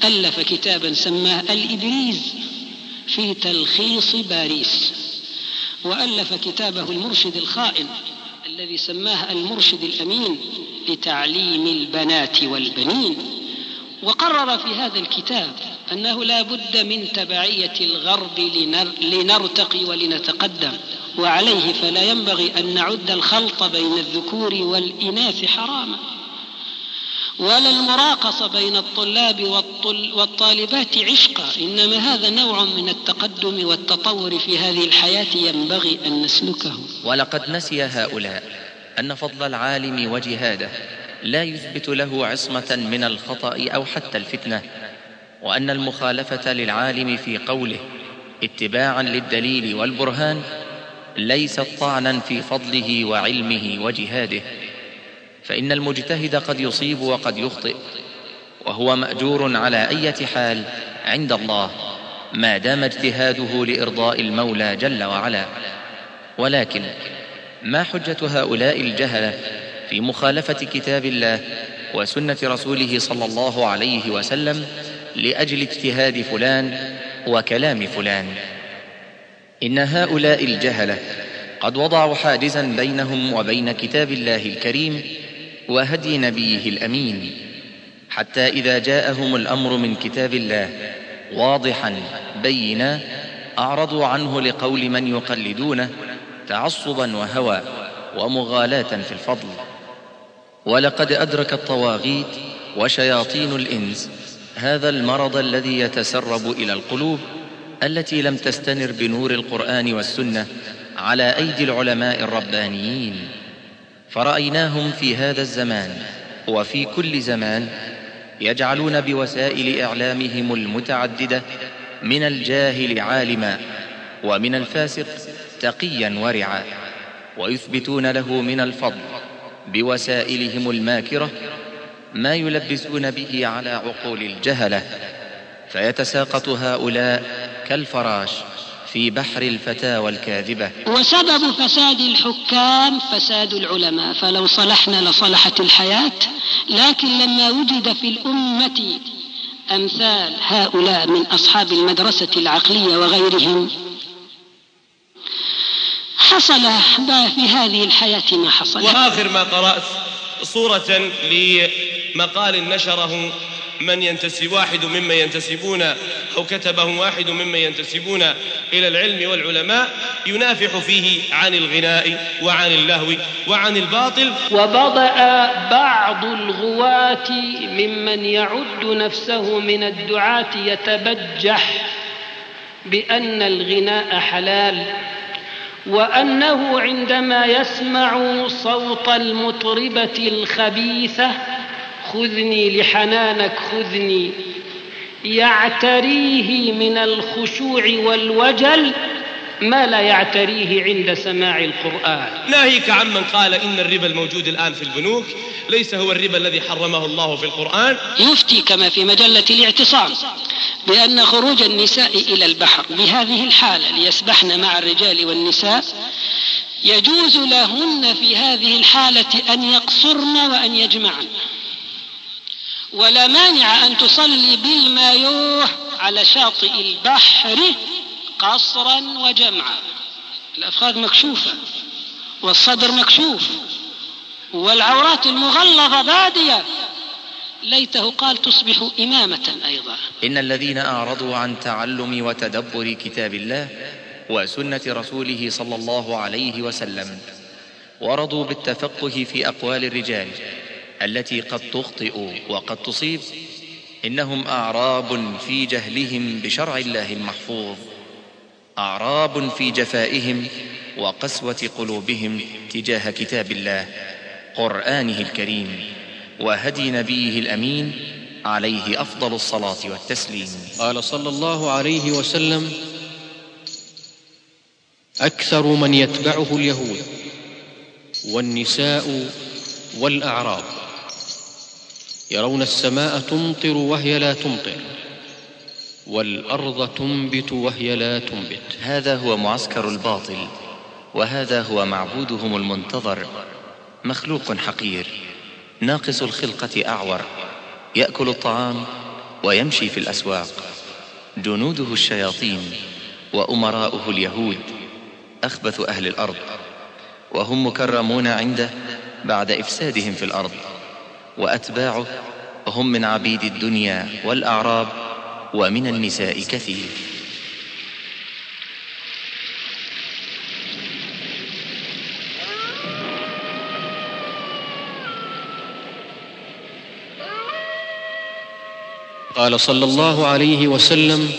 ألف كتابا سماه الإبريز في تلخيص باريس. وألف كتابه المرشد الخائن. الذي سماه المرشد الأمين لتعليم البنات والبنين وقرر في هذا الكتاب أنه لا بد من تبعية الغرب لنرتقي ولنتقدم وعليه فلا ينبغي أن نعد الخلط بين الذكور والإناث حراما. ولا المراقصة بين الطلاب والطالبات عشقا. إنما هذا نوع من التقدم والتطور في هذه الحياة ينبغي أن نسلكه. ولقد نسي هؤلاء أن فضل العالم وجهاده لا يثبت له عصمة من الخطأ أو حتى الفتنة وأن المخالفة للعالم في قوله اتباعا للدليل والبرهان ليست طعنا في فضله وعلمه وجهاده. فإن المجتهد قد يصيب وقد يخطئ وهو مأجور على أي حال عند الله ما دام اجتهاده لإرضاء المولى جل وعلا. ولكن ما حجة هؤلاء الجهلة في مخالفة كتاب الله وسنة رسوله صلى الله عليه وسلم لأجل اجتهاد فلان وكلام فلان؟ إن هؤلاء الجهلة قد وضعوا حاجزا بينهم وبين كتاب الله الكريم وهدي نبيه الأمين. حتى إذا جاءهم الأمر من كتاب الله واضحا بينا أعرضوا عنه لقول من يقلدونه تعصبا وهوى ومغالاة في الفضل. ولقد أدرك الطواغيت وشياطين الإنس هذا المرض الذي يتسرب إلى القلوب التي لم تستنر بنور القرآن والسنة على أيدي العلماء الربانيين. فرأيناهم في هذا الزمان وفي كل زمان يجعلون بوسائل إعلامهم المتعددة من الجاهل عالما ومن الفاسق تقيا ورعا ويثبتون له من الفضل بوسائلهم الماكرة ما يلبسون به على عقول الجهلة فيتساقط هؤلاء كالفراش. في بحر الفتاوى الكاذبة. وسبب فساد الحكام فساد العلماء فلو صلحنا لصلحت الحياة لكن لما وجد في الأمة أمثال هؤلاء من أصحاب المدرسة العقلية وغيرهم حصل في هذه الحياة ما حصل. وآخر ما قرأت صورة لمقال نشره من ينتسب واحد ممن ينتسبون أو كتبه واحد ممن ينتسبون إلى العلم والعلماء ينافح فيه عن الغناء وعن اللهو وعن الباطل. وبدأ بعض الغواة ممن يعد نفسه من الدعاة يتبجح بأن الغناء حلال وأنه عندما يسمع صوت المطربة الخبيثة خذني لحنانك خذني. يعتريه من الخشوع والوجل ما لا يعتريه عند سماع القرآن. ناهيك عمن قال إن الربا الموجود الآن في البنوك ليس هو الربا الذي حرمه الله في القرآن. يفتي كما في مجلة الاعتصام بأن خروج النساء إلى البحر بهذه الحالة ليسبحن مع الرجال والنساء يجوز لهن في هذه الحالة أن يقصرن وأن يجمعن. ولا مانع أن تصلي بالمايوه على شاطئ البحر قصرا وجمعا. الأفخاذ مكشوفة والصدر مكشوف والعورات المغلظة بادية. ليته قال تصبح إمامة أيضا. إن الذين أعرضوا عن تعلم وتدبر كتاب الله وسنة رسوله صلى الله عليه وسلم ورضوا بالتفقه في أقوال الرجال التي قد تخطئ وقد تصيب إنهم أعراب في جهلهم بشرع الله المحفوظ أعراب في جفائهم وقسوة قلوبهم تجاه كتاب الله قرآنه الكريم وهدي نبيه الأمين عليه أفضل الصلاة والتسليم. قال صلى الله عليه وسلم أكثر من يتبعه اليهود والنساء والأعراب. يرون السماء تمطر وهي لا تمطر والأرض تنبت وهي لا تنبت. هذا هو معسكر الباطل وهذا هو معبودهم المنتظر. مخلوق حقير ناقص الخلقة أعور يأكل الطعام ويمشي في الأسواق. جنوده الشياطين وأمراؤه اليهود أخبث أهل الأرض وهم مكرمون عنده بعد إفسادهم في الأرض. وأتباعه هم من عبيد الدنيا والأعراب ومن النساء كثير. قال صلى الله عليه وسلم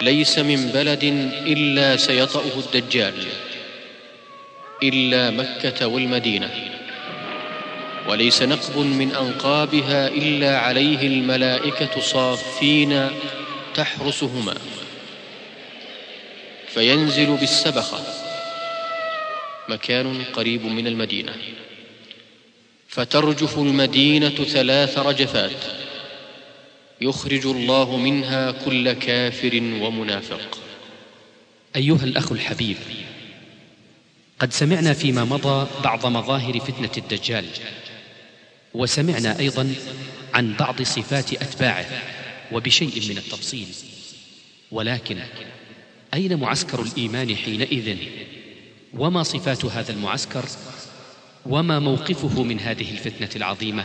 ليس من بلد إلا سيطأه الدجال إلا مكة والمدينة. وليس نقب من أنقابها إلا عليه الملائكة صافين تحرسهما. فينزل بالسبخة. مكان قريب من المدينة. فترجف المدينة ثلاث رجفات. يخرج الله منها كل كافر ومنافق. أيها الأخ الحبيب قد سمعنا فيما مضى بعض مظاهر فتنة الدجال. وسمعنا أيضا عن بعض صفات أتباعه وبشيء من التفصيل. ولكن أين معسكر الإيمان حينئذ؟ وما صفات هذا المعسكر؟ وما موقفه من هذه الفتنة العظيمة؟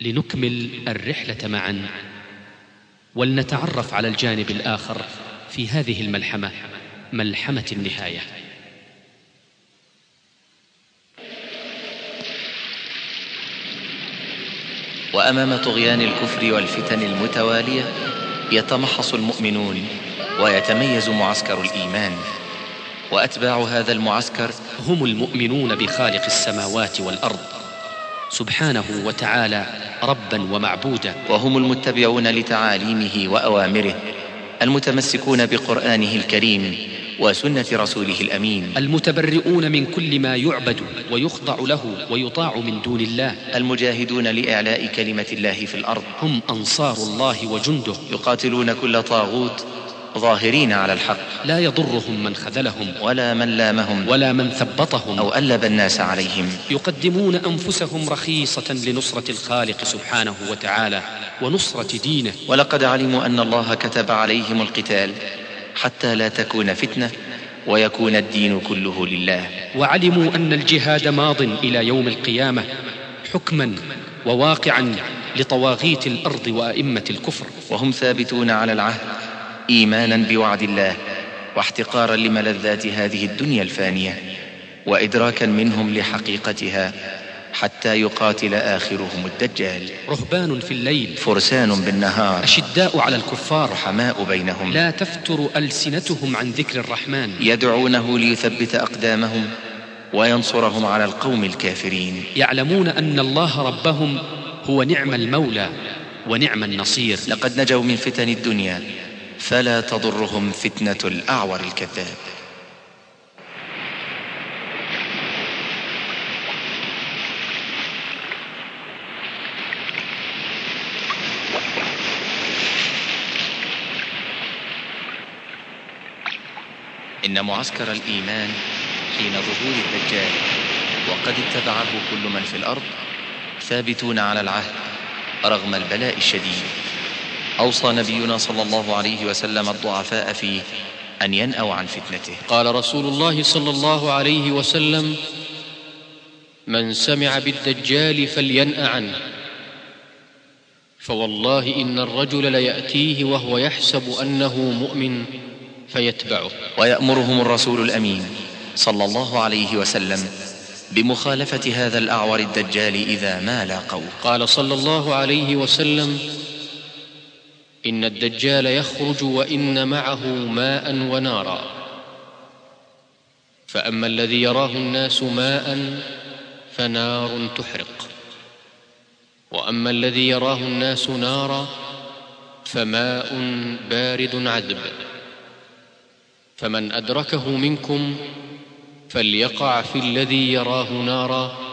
لنكمل الرحلة معا. ولنتعرف على الجانب الآخر في هذه الملحمة ملحمة النهاية. وأمام طغيان الكفر والفتن المتوالية يتمحص المؤمنون ويتميز معسكر الإيمان. وأتباع هذا المعسكر هم المؤمنون بخالق السماوات والأرض سبحانه وتعالى ربا ومعبودا. وهم المتبعون لتعاليمه وأوامره المتمسكون بقرآنه الكريم وسنة رسوله الأمين. المتبرئون من كل ما يعبد ويخضع له ويطاع من دون الله. المجاهدون لإعلاء كلمة الله في الأرض. هم أنصار الله وجنده. يقاتلون كل طاغوت ظاهرين على الحق. لا يضرهم من خذلهم ولا من لامهم. ولا من ثبطهم. أو ألب الناس عليهم. يقدمون أنفسهم رخيصة لنصرة الخالق سبحانه وتعالى ونصرة دينه. ولقد علموا أن الله كتب عليهم القتال. حتى لا تكون فتنة ويكون الدين كله لله. وعلموا أن الجهاد ماض إلى يوم القيامة حكما وواقعا لطواغيت الأرض وأئمة الكفر. وهم ثابتون على العهد إيمانا بوعد الله واحتقارا لملذات هذه الدنيا الفانية وإدراكا منهم لحقيقتها حتى يقاتل آخرهم الدجال. رهبان في الليل. فرسان بالنهار. أشداء على الكفار. رحماء بينهم. لا تفتر ألسنتهم عن ذكر الرحمن. يدعونه ليثبت أقدامهم وينصرهم على القوم الكافرين. يعلمون أن الله ربهم هو نعم المولى ونعم النصير. لقد نجوا من فتن الدنيا فلا تضرهم فتنة الأعور الكذاب. إن معسكر الإيمان حين ظهور الدجال وقد اتبعه كل من في الأرض ثابتون على العهد رغم البلاء الشديد. أوصى نبينا صلى الله عليه وسلم الضعفاء فيه أن ينأوا عن فتنته. قال رسول الله صلى الله عليه وسلم من سمع بالدجال فلينأ عنه. فوالله إن الرجل ليأتيه وهو يحسب أنه مؤمن فيتبعه ويأمرهم الرسول الأمين صلى الله عليه وسلم بمخالفة هذا الأعور الدجال إذا ما لاقوه. قال صلى الله عليه وسلم إن الدجال يخرج وإن معه ماء ونارا. فأما الذي يراه الناس ماء فنار تحرق. وأما الذي يراه الناس نارا فماء بارد عذب. فمن أدركه منكم فليقع في الذي يراه نارا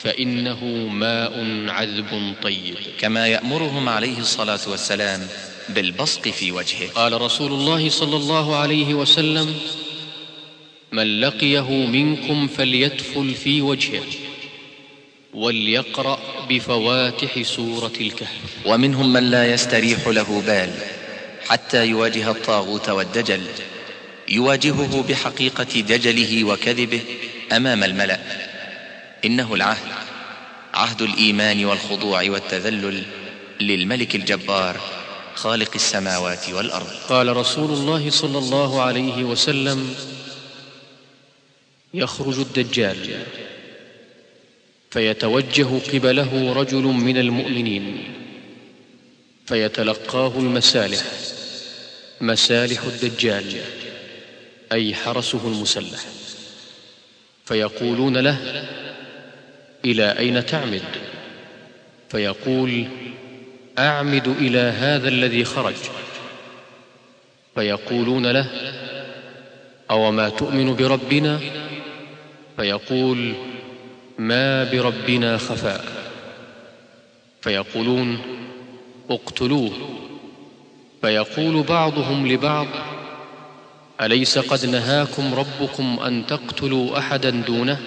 فإنه ماء عذب طيب. كما يأمرهم عليه الصلاة والسلام بالبصق في وجهه. قال رسول الله صلى الله عليه وسلم من لقيه منكم فليدفل في وجهه وليقرأ بفواتح سورة الكهف. ومنهم من لا يستريح له بال حتى يواجه الطاغوت والدجل. يواجهه بحقيقة دجله وكذبه أمام الملأ. إنه العهد عهد الإيمان والخضوع والتذلل للملك الجبار خالق السماوات والأرض. قال رسول الله صلى الله عليه وسلم يخرج الدجال فيتوجه قبله رجل من المؤمنين فيتلقاه المسالح مسالح الدجال. أي حرسه المسلح. فيقولون له إلى أين تعمد؟ فيقول أعمد إلى هذا الذي خرج. فيقولون له أوما تؤمن بربنا؟ فيقول ما بربنا خفاء. فيقولون اقتلوه. فيقول بعضهم لبعض أليس قد نهاكم ربكم أن تقتلوا أحدا دونه؟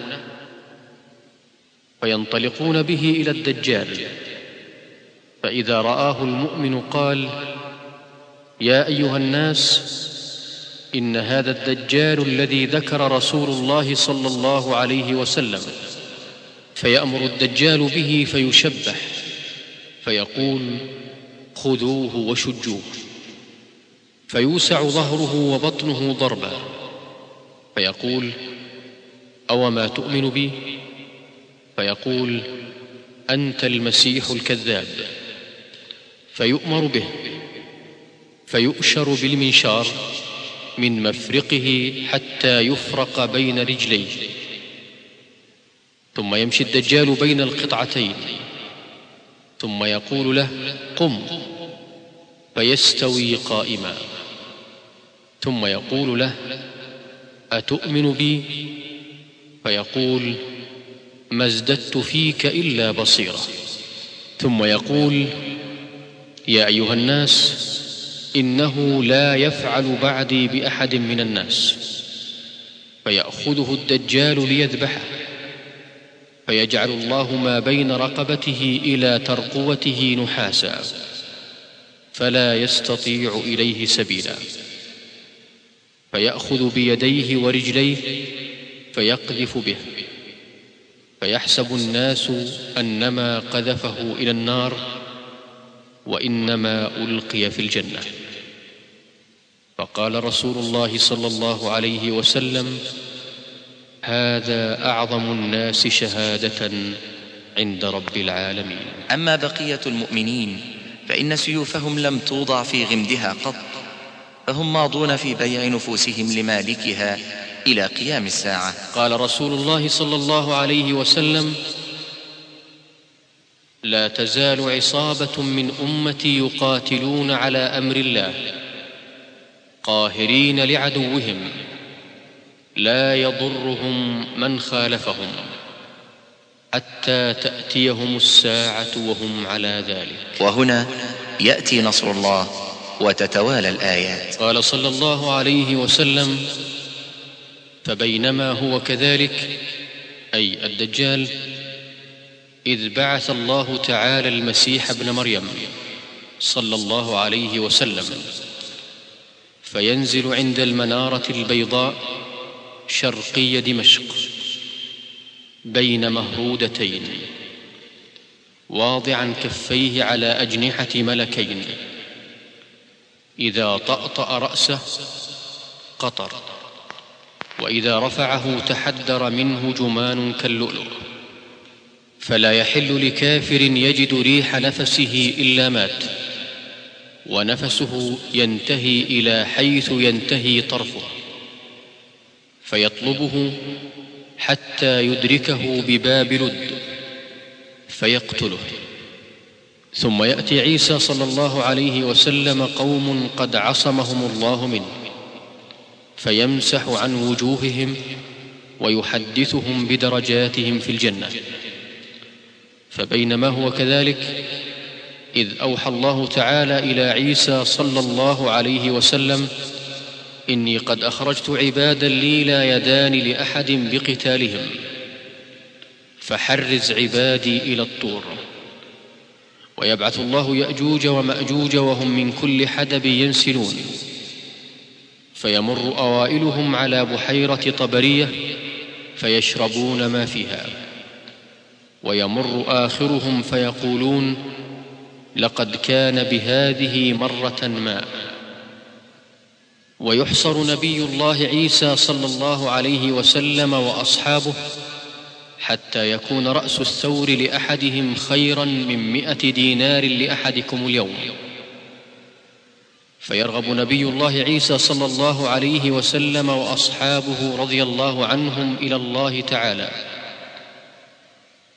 فينطلقون به إلى الدجال. فإذا رآه المؤمن قال يا أيها الناس إن هذا الدجال الذي ذكر رسول الله صلى الله عليه وسلم فيأمر الدجال به فيشبح فيقول خذوه وشجوه. فيوسع ظهره وبطنه ضربا. فيقول أوما تؤمن بي؟ فيقول أنت المسيح الكذاب. فيؤمر به. فيؤشر بالمنشار من مفرقه حتى يفرق بين رجليه. ثم يمشي الدجال بين القطعتين. ثم يقول له قم. فيستوي قائما. ثم يقول له أتؤمن بي؟ فيقول ما ازددت فيك إلا بصيرة. ثم يقول يا أيها الناس إنه لا يفعل بعدي بأحد من الناس. فيأخذه الدجال ليذبحه. فيجعل الله ما بين رقبته إلى ترقوته نحاسا. فلا يستطيع إليه سبيلا. فيأخذ بيديه ورجليه فيقذف به. فيحسب الناس أنما قذفه إلى النار وإنما ألقي في الجنة. فقال رسول الله صلى الله عليه وسلم هذا أعظم الناس شهادة عند رب العالمين. أما بقية المؤمنين فإن سيوفهم لم توضع في غمدها قط. فهم ماضون في بيع نفوسهم لمالكها إلى قيام الساعة. قال رسول الله صلى الله عليه وسلم لا تزال عصابة من أمتي يقاتلون على أمر الله قاهرين لعدوهم لا يضرهم من خالفهم حتى تأتيهم الساعة وهم على ذلك. وهنا يأتي نصر الله. وتتوالى الآيات. قال صلى الله عليه وسلم فبينما هو كذلك أي الدجال إذ بعث الله تعالى المسيح ابن مريم صلى الله عليه وسلم فينزل عند المنارة البيضاء شرقي دمشق بين مهرودتين واضعا كفيه على أجنحة ملكين. إذا طأطأ رأسه قطر وإذا رفعه تحدر منه جمان كاللؤلؤ. فلا يحل لكافر يجد ريح نفسه إلا مات ونفسه ينتهي إلى حيث ينتهي طرفه. فيطلبه حتى يدركه بباب لد فيقتله. ثم يأتي عيسى صلى الله عليه وسلم قوم قد عصمهم الله منه فيمسح عن وجوههم ويحدثهم بدرجاتهم في الجنة. فبينما هو كذلك إذ أوحى الله تعالى إلى عيسى صلى الله عليه وسلم إني قد أخرجت عبادا لي لا يدان لأحد بقتالهم فحرز عبادي إلى الطور. ويبعث الله يأجوج ومأجوج وهم من كل حدب ينسلون. فيمر أوائلهم على بحيرة طبرية فيشربون ما فيها. ويمر آخرهم فيقولون لقد كان بهذه مرة ماء ويحصر نبي الله عيسى صلى الله عليه وسلم وأصحابه حتى يكون رأس الثور لأحدهم خيرا من مائه دينار لأحدكم اليوم. فيرغب نبي الله عيسى صلى الله عليه وسلم وأصحابه رضي الله عنهم إلى الله تعالى.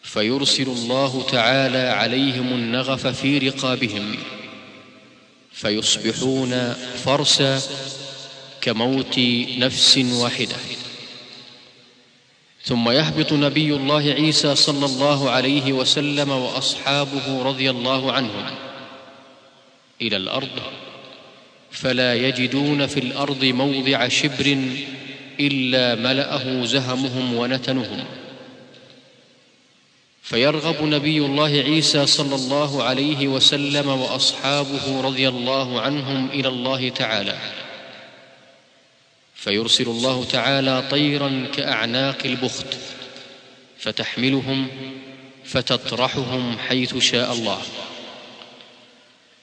فيرسل الله تعالى عليهم النغف في رقابهم. فيصبحون فرسا كموت نفس واحدة. ثم يهبط نبي الله عيسى صلى الله عليه وسلم وأصحابه رضي الله عنهم إلى الأرض فلا يجدون في الأرض موضع شبر إلا ملأه زهمهم ونتنهم. فيرغب نبي الله عيسى صلى الله عليه وسلم وأصحابه رضي الله عنهم إلى الله تعالى. فيرسل الله تعالى طيرا كأعناق البخت فتحملهم فتطرحهم حيث شاء الله.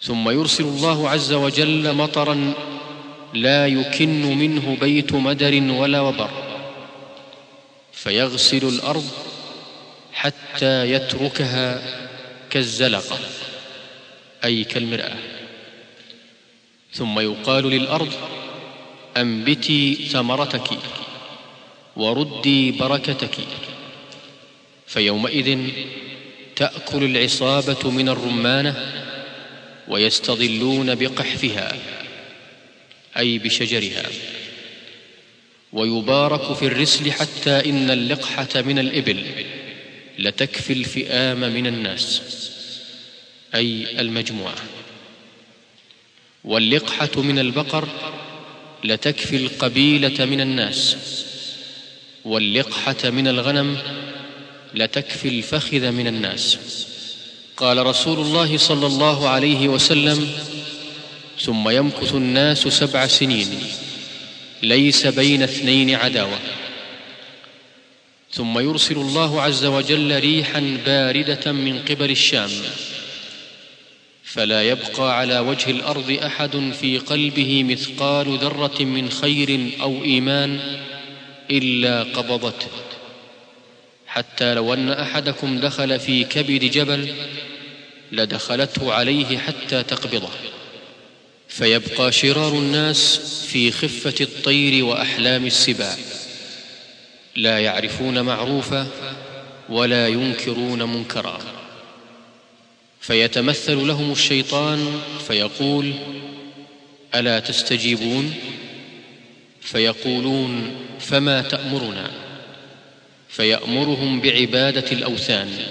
ثم يرسل الله عز وجل مطرا لا يكن منه بيت مدر ولا وبر فيغسل الأرض حتى يتركها كالزلقة أي كالمرآة. ثم يقال للأرض أنبتي ثمرتك وردي بركتك. فيومئذ تأكل العصابة من الرمانة ويستظلون بقحفها أي بشجرها. ويبارك في الرسل حتى إن اللقحة من الإبل لتكفي الفئام من الناس أي المجموعة. واللقحة من البقر لتكفي القبيلة من الناس واللقحة من الغنم لتكفي الفخذ من الناس. قال رسول الله صلى الله عليه وسلم ثم يمكث الناس سبع سنين ليس بين اثنين عداوة. ثم يرسل الله عز وجل ريحا باردة من قبل الشام. فلا يبقى على وجه الأرض أحد في قلبه مثقال ذرة من خير أو إيمان إلا قبضته. حتى لو أن أحدكم دخل في كبد جبل لدخلته عليه حتى تقبضه. فيبقى شرار الناس في خفة الطير وأحلام السباع. لا يعرفون معروفا ولا ينكرون منكرا. فيتمثل لهم الشيطان فيقول ألا تستجيبون؟ فيقولون فما تأمرنا؟ فيأمرهم بعبادة الأوثان.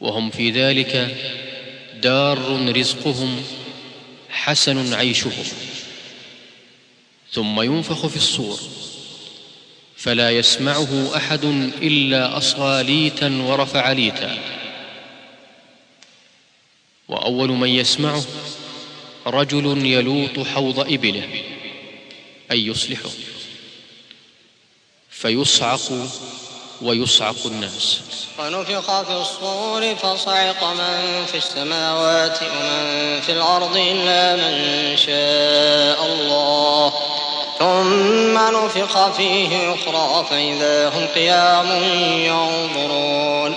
وهم في ذلك دار رزقهم حسن عيشهم. ثم ينفخ في الصور فلا يسمعه أحد إلا اصغى ليتا ورفع ليتا وأول من يسمعه رجل يلوط حوض إبله أي يصلحه. فيصعق ويصعق الناس. ونفخ في الصور فصعق من في السماوات ومن في الأرض إلا من شاء الله. ثم نفخ فيه أخرى فإذا هم قيام ينظرون.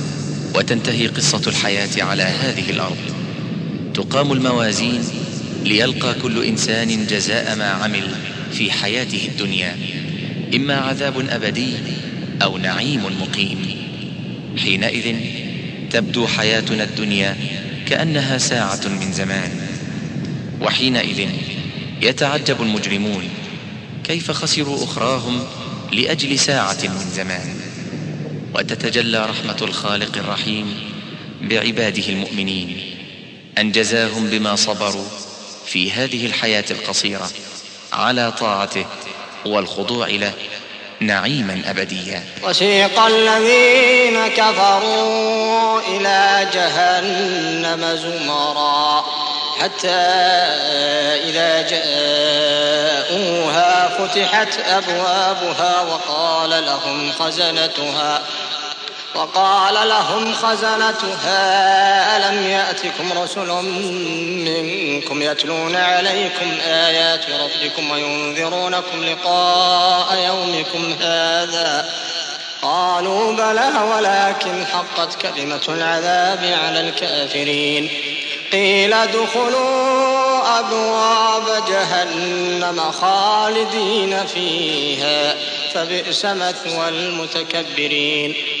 وتنتهي قصة الحياة على هذه الأرض. تقام الموازين ليلقى كل إنسان جزاء ما عمل في حياته الدنيا إما عذاب أبدي أو نعيم مقيم. حينئذ تبدو حياتنا الدنيا كأنها ساعة من زمان. وحينئذ يتعجب المجرمون كيف خسروا أخراهم لأجل ساعة من زمان. وتتجلى رحمة الخالق الرحيم بعباده المؤمنين أن جزاهم بما صبروا في هذه الحياة القصيرة على طاعته والخضوع له نعيما أبديا. وسيق الذين كفروا إلى جهنم زمرا حتى إذا جاءوها فتحت أبوابها وقال لهم خزنتها وقال لهم خزنتها ألم يأتكم رسل منكم يتلون عليكم آيات ربكم وينذرونكم لقاء يومكم هذا؟ قالوا بلى ولكن حقت كلمة العذاب على الكافرين. قيل ادخلوا أبواب جهنم خالدين فيها فبئس مثوى المتكبرين.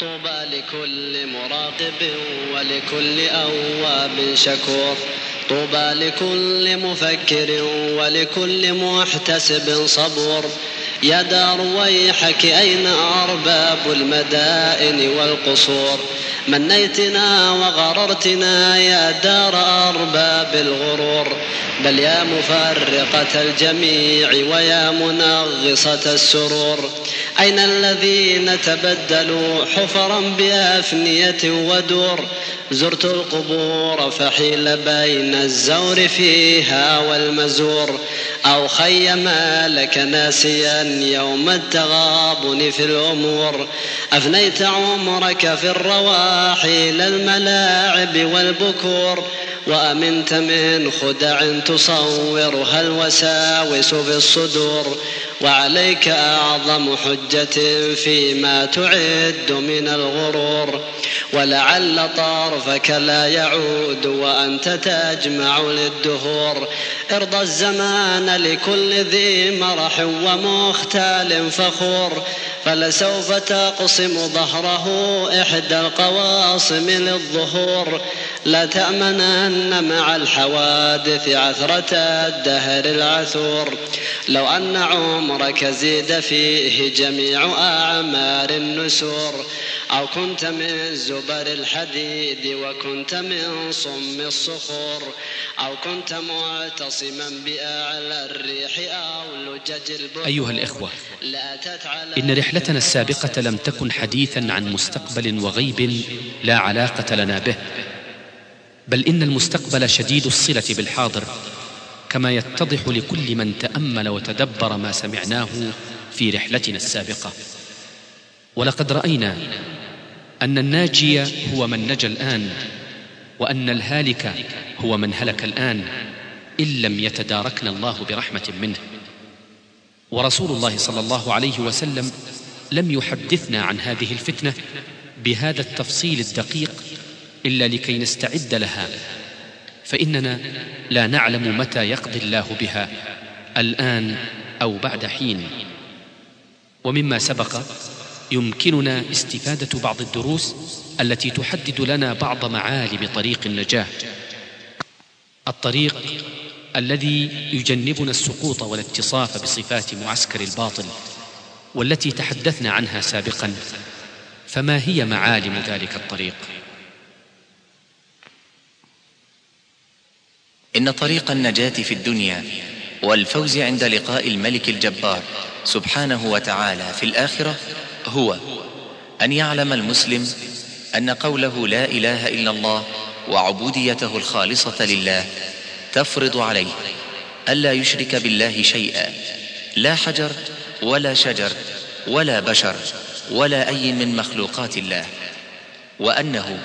طوبى لكل مراقب ولكل أواب شكور. طوبى لكل مفكر ولكل محتسب صبور. يا دار ويحك أين أرباب المدائن والقصور؟ منيتنا وغررتنا يا دار أرباب الغرور. بل يا مفرقة الجميع ويا منغصة السرور. أين الذين تبدلوا حفرا بأفنية ودور؟ زرت القبور فحيل بين الزور فيها والمزور. أو خيما لك ناسيا يوم التغابن في الأمور. أفنيت عمرك في الرواحل الملاعب والبكور. وأمنت من خدع تصورها الوساوس في الصدور. وعليك أعظم حجة فيما تعد من الغرور ولعل طرفك لا يعود وأنت تجمع للدهور. ارضى الزمان لكل ذي مرح ومختال فخور فلسوف تقسم ظهره إحدى القواصم للظهور. لا تأمنن مع الحوادث عثرة الدهر العثور. لو أن عمرك زيد فيه جميع أعمار النسور. أو كنت من زبر الحديد وكنت من صم الصخور. أو كنت معتصما بأعلى الريح أو لجج البحور. أيها الإخوة إن رحلتنا السابقة لم تكن حديثا عن مستقبل وغيب لا علاقة لنا به بل إن المستقبل شديد الصلة بالحاضر. كما يتضح لكل من تأمل وتدبر ما سمعناه في رحلتنا السابقة. ولقد رأينا أن الناجي هو من نجا الآن وأن الهالك هو من هلك الآن إن لم يتداركنا الله برحمة منه. ورسول الله صلى الله عليه وسلم لم يحدثنا عن هذه الفتنة بهذا التفصيل الدقيق إلا لكي نستعد لها. فإننا لا نعلم متى يقضي الله بها الآن أو بعد حين. ومما سبق يمكننا استفادة بعض الدروس التي تحدد لنا بعض معالم طريق النجاة. الطريق الذي يجنبنا السقوط والاتصاف بصفات معسكر الباطل والتي تحدثنا عنها سابقا. فما هي معالم ذلك الطريق؟ إن طريق النجاة في الدنيا والفوز عند لقاء الملك الجبار سبحانه وتعالى في الآخرة هو. أن يعلم المسلم أن قوله لا إله إلا الله وعبوديته الخالصة لله تفرض عليه ألا يشرك بالله شيئا. لا حجر ولا شجر ولا بشر ولا أي من مخلوقات الله. وأنه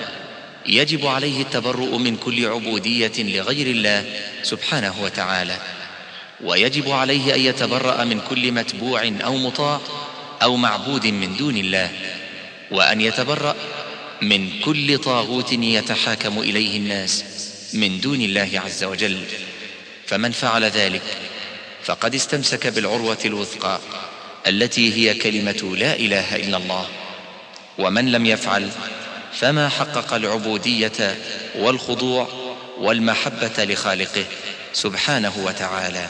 يجب عليه التبرؤ من كل عبودية لغير الله سبحانه وتعالى. ويجب عليه أن يتبرأ من كل متبوع أو مطاع أو معبود من دون الله وأن يتبرأ من كل طاغوت يتحاكم إليه الناس من دون الله عز وجل. فمن فعل ذلك فقد استمسك بالعروة الوثقى التي هي كلمة لا إله إلا الله. ومن لم يفعل فما حقق العبودية والخضوع والمحبة لخالقه سبحانه وتعالى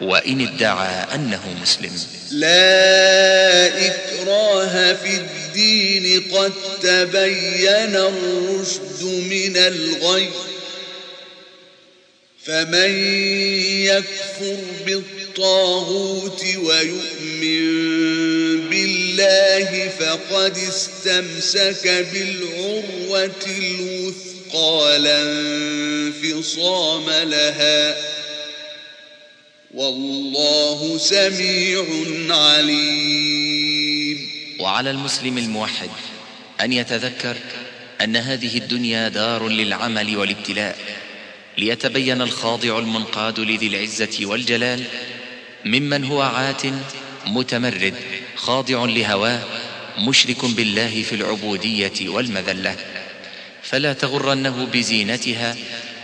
وإن ادعى أنه مسلم. لا إكراه في الدين قد تبين الرشد من الغي. فمن يكفر بالطاغوت ويؤمن بالله فقد استمسك بالعروة الوثقى لا انفصام لها. والله سميع عليم. وعلى المسلم الموحد أن يتذكر أن هذه الدنيا دار للعمل والابتلاء. ليتبين الخاضع المنقاد لذي العزة والجلال ممن هو عات متمرد خاضع لهواه مشرك بالله في العبودية والمذلة. فلا تغرنه بزينتها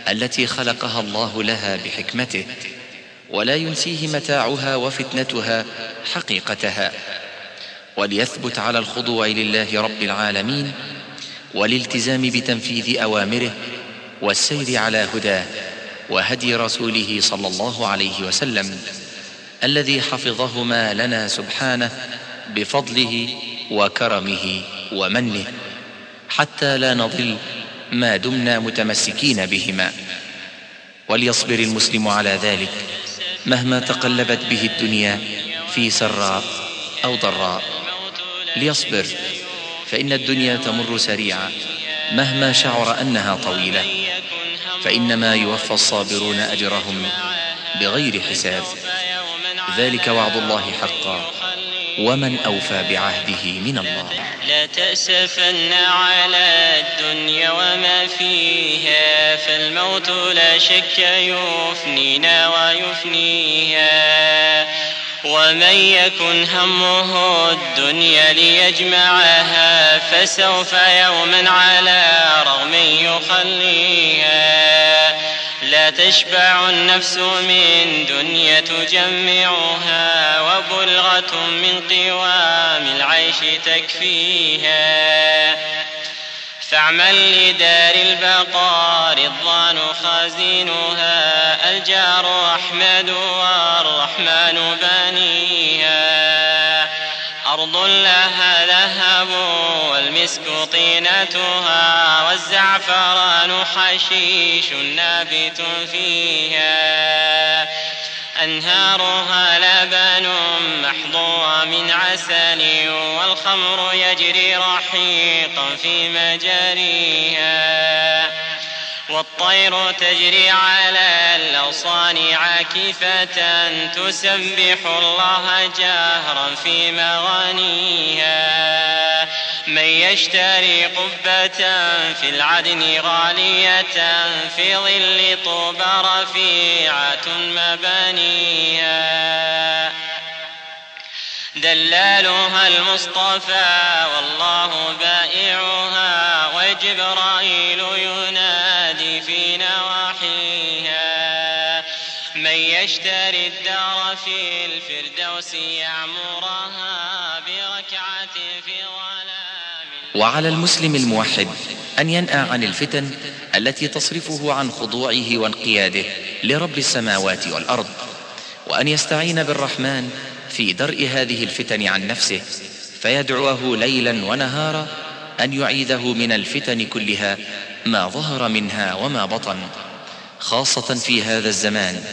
التي خلقها الله لها بحكمته ولا ينسيه متاعها وفتنتها حقيقتها. وليثبت على الخضوع لله رب العالمين والالتزام بتنفيذ أوامره والسير على هداه وهدي رسوله صلى الله عليه وسلم الذي حفظهما لنا سبحانه بفضله وكرمه ومنه حتى لا نضل ما دمنا متمسكين بهما. وليصبر المسلم على ذلك مهما تقلبت به الدنيا في سراء أو ضراء. ليصبر فإن الدنيا تمر سريعا مهما شعر أنها طويلة. فإنما يوفى الصابرون أجرهم بغير حساب. ذلك وعد الله حقا. ومن أوفى بعهده من الله. لا تأسفن على الدنيا وما فيها فالموت لا شك يفنينا ويفنيها. ومن يكن همه الدنيا ليجمعها فسوف يوما على رغم يخليها. لا تشبع النفس من دنيا تجمعها وبلغة من قوام العيش تكفيها. فاعمل لدار البقاء رضوان خازنها الجار أحمد والرحمن بانيها. أرض لها ذهب والمسك طينتها والزعفران حشيش نابت فيها. أنهارها لبن محظوى من عسل والخمر يجري رحيقا في مجاريها والطير تجري على الأغصان عاكفة تسبح الله جهرا في مغانيها. من يشتري قبة في العدن غالية في ظل طوبى رفيعة مبانيها. دلالها المصطفى والله بائعها وجبرائيل ينادي في نواحيها. يشتري الدار في الفردوس يعمرها بركعة في ظلام. وعلى المسلم الموحد أن ينأى عن الفتن التي تصرفه عن خضوعه وانقياده لرب السماوات والأرض وأن يستعين بالرحمن في درء هذه الفتن عن نفسه فيدعوه ليلا ونهارا أن يعيذه من الفتن كلها ما ظهر منها وما بطن خاصة في هذا الزمان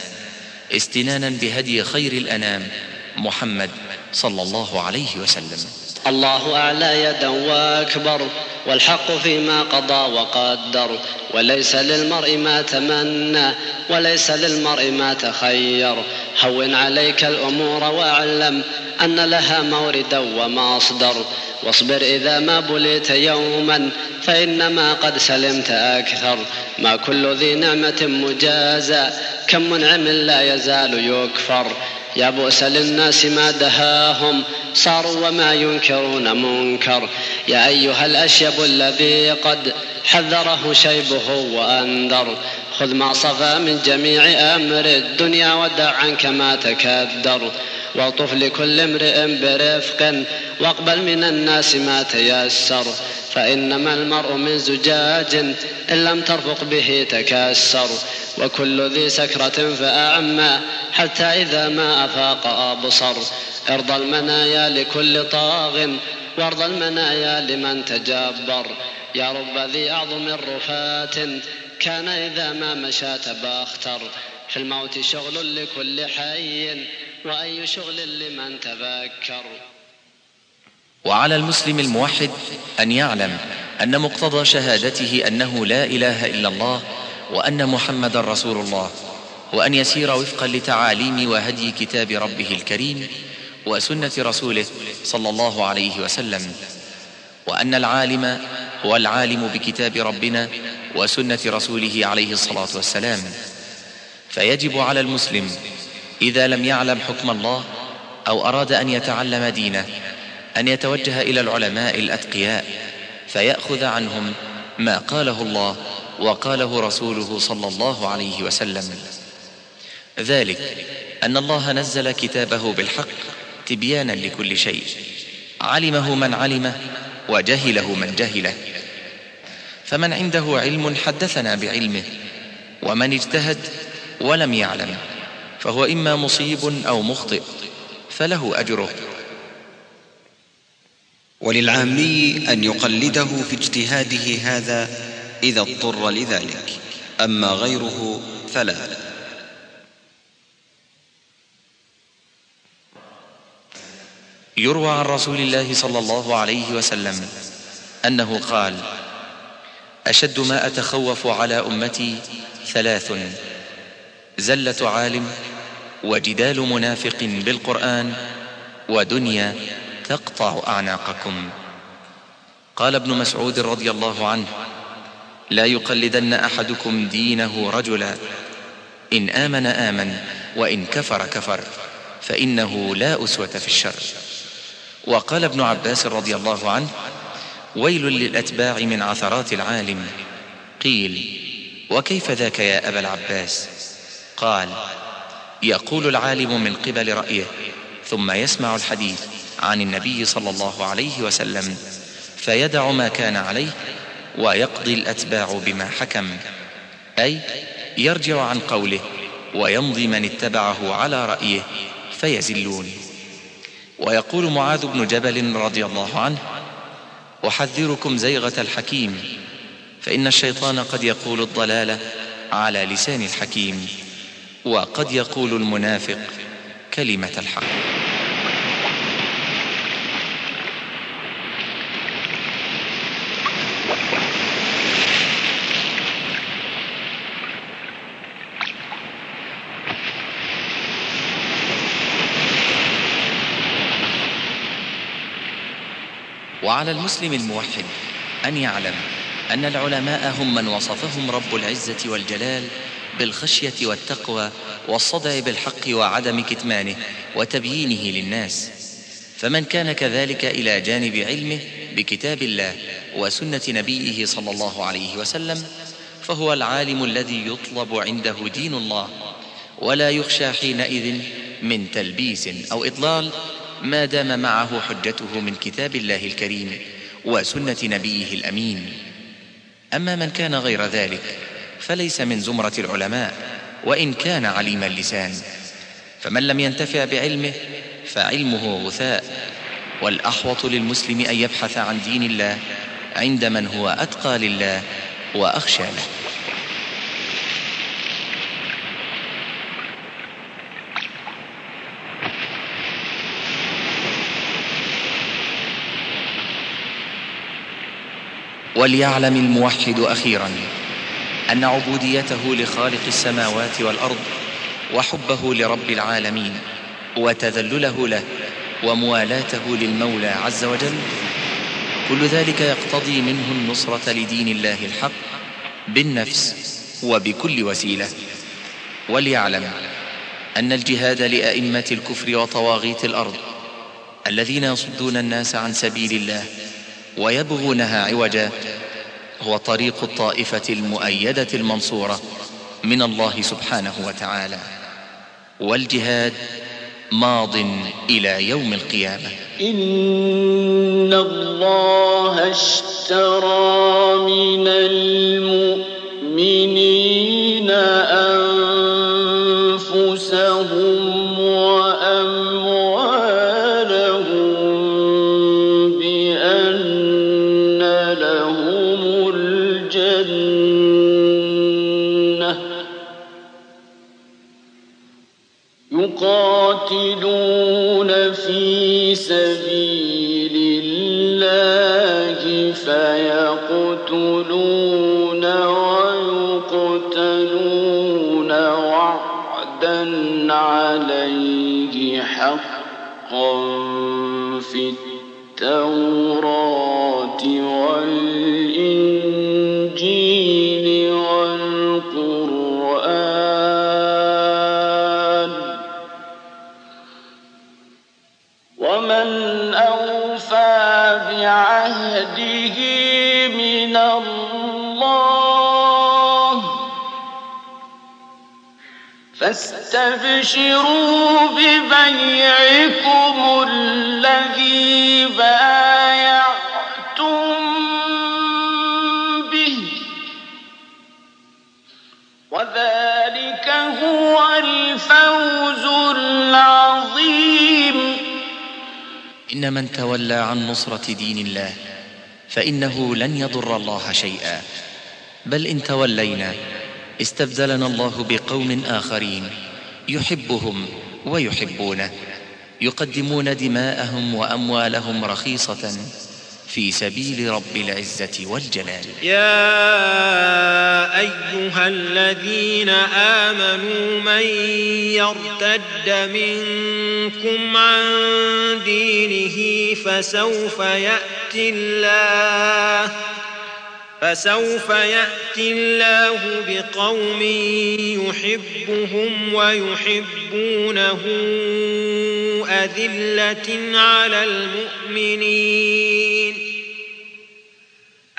استنانا بهدي خير الأنام محمد صلى الله عليه وسلم. الله أعلى يدا وأكبر والحق فيما قضى وقدر. وليس للمرء ما تمنى وليس للمرء ما تخير. هون عليك الأمور وأعلم أن لها موردا ومصدر. واصبر إذا ما بليت يوما فإنما قد سلمت أكثر. ما كل ذي نعمة مجازى كم منعم لا يزال يكفر. يا بؤس للناس ما دهاهم صاروا وما ينكرون منكر. يا أيها الأشيب الذي قد حذره شيبه وأنذر. خذ ما صفى من جميع أمر الدنيا ودع عنك ما تكدر. واطف لكل امرئ برفق واقبل من الناس ما تيسر. فإنما المرء من زجاج إن لم ترفق به تكسر وكل ذي سكرة فأعمى حتى إذا ما أفاق أبصر. ارضى المنايا لكل طاغ وارضى المنايا لمن تجبر. يا رب ذي أعظم الرفات كان إذا ما مشى تباختر في الموت شغل لكل حي وأي شغل لمن تذكر. وعلى المسلم الموحد أن يعلم أن مقتضى شهادته أنه لا إله إلا الله وأن محمد رسول الله وأن يسير وفقا لتعاليم وهدي كتاب ربه الكريم وسنة رسوله صلى الله عليه وسلم وأن العالم هو العالم بكتاب ربنا وسنة رسوله عليه الصلاة والسلام. فيجب على المسلم إذا لم يعلم حكم الله أو أراد أن يتعلم دينه أن يتوجه إلى العلماء الأتقياء فيأخذ عنهم ما قاله الله وقاله رسوله صلى الله عليه وسلم. ذلك أن الله نزل كتابه بالحق تبيانا لكل شيء علمه من علمه وجهله من جهله. فمن عنده علم حدثنا بعلمه ومن اجتهد ولم يعلم فهو إما مصيب أو مخطئ فله أجره. وللعامي أن يقلده في اجتهاده هذا إذا اضطر لذلك. أما غيره فلا. يروى عن رسول الله صلى الله عليه وسلم أنه قال أشد ما أتخوف على أمتي ثلاث زلة عالم وجدال منافق بالقرآن ودنيا تقطع أعناقكم. قال ابن مسعود رضي الله عنه لا يقلدن أحدكم دينه رجلا. إن آمن آمن وإن كفر كفر فإنه لا أسوة في الشر. وقال ابن عباس رضي الله عنه ويل للأتباع من عثرات العالم. قيل وكيف ذاك يا أبا العباس؟ قال يقول العالم من قبل رأيه ثم يسمع الحديث. عن النبي صلى الله عليه وسلم فيدع ما كان عليه ويقضي الأتباع بما حكم أي يرجع عن قوله ويمضي من اتبعه على رأيه فيزلون. ويقول معاذ بن جبل رضي الله عنه أحذركم زيغة الحكيم فإن الشيطان قد يقول الضلالة على لسان الحكيم وقد يقول المنافق كلمة الحق. وعلى المسلم الموحد أن يعلم أن العلماء هم من وصفهم رب العزة والجلال بالخشية والتقوى والصدع بالحق وعدم كتمانه وتبيينه للناس. فمن كان كذلك إلى جانب علمه بكتاب الله وسنة نبيه صلى الله عليه وسلم فهو العالم الذي يطلب عنده دين الله ولا يخشى حينئذ من تلبيس أو إضلال ما دام معه حجته من كتاب الله الكريم وسنة نبيه الأمين. أما من كان غير ذلك فليس من زمرة العلماء وإن كان عليم اللسان. فمن لم ينتفع بعلمه فعلمه غثاء. والأحوط للمسلم أن يبحث عن دين الله عند من هو أتقى لله وأخشى له. وليعلم الموحد أخيرا أن عبوديته لخالق السماوات والأرض وحبه لرب العالمين وتذلله له وموالاته للمولى عز وجل كل ذلك يقتضي منه النصرة لدين الله الحق بالنفس وبكل وسيلة وليعلم أن الجهاد لأئمة الكفر وطواغيت الأرض الذين يصدون الناس عن سبيل الله ويبغونها عوجا. هو طريق الطائفة المؤيدة المنصورة من الله سبحانه وتعالى. والجهاد ماض إلى يوم القيامة. إن الله اشترى من المؤمنين أنفسهم الله فيقتلون ويقتلون وعدا عليه حقا في التوراة والإنجيل. من الله. فاستبشروا ببيعكم الذي بايعتم به. وذلك هو الفوز العظيم. إن من تولى عن نصرة دين الله فإنه لن يضر الله شيئا. بل إن تولينا استبدلنا الله بقوم آخرين يحبهم ويحبونه يقدمون دماءهم وأموالهم رخيصة. في سبيل رب العزة والجلال. يا أيها الذين آمنوا من يرتد منكم عن دينه فسوف يأتي الله. فسوف يأتي الله بقوم يحبهم ويحبونه أذلة على المؤمنين.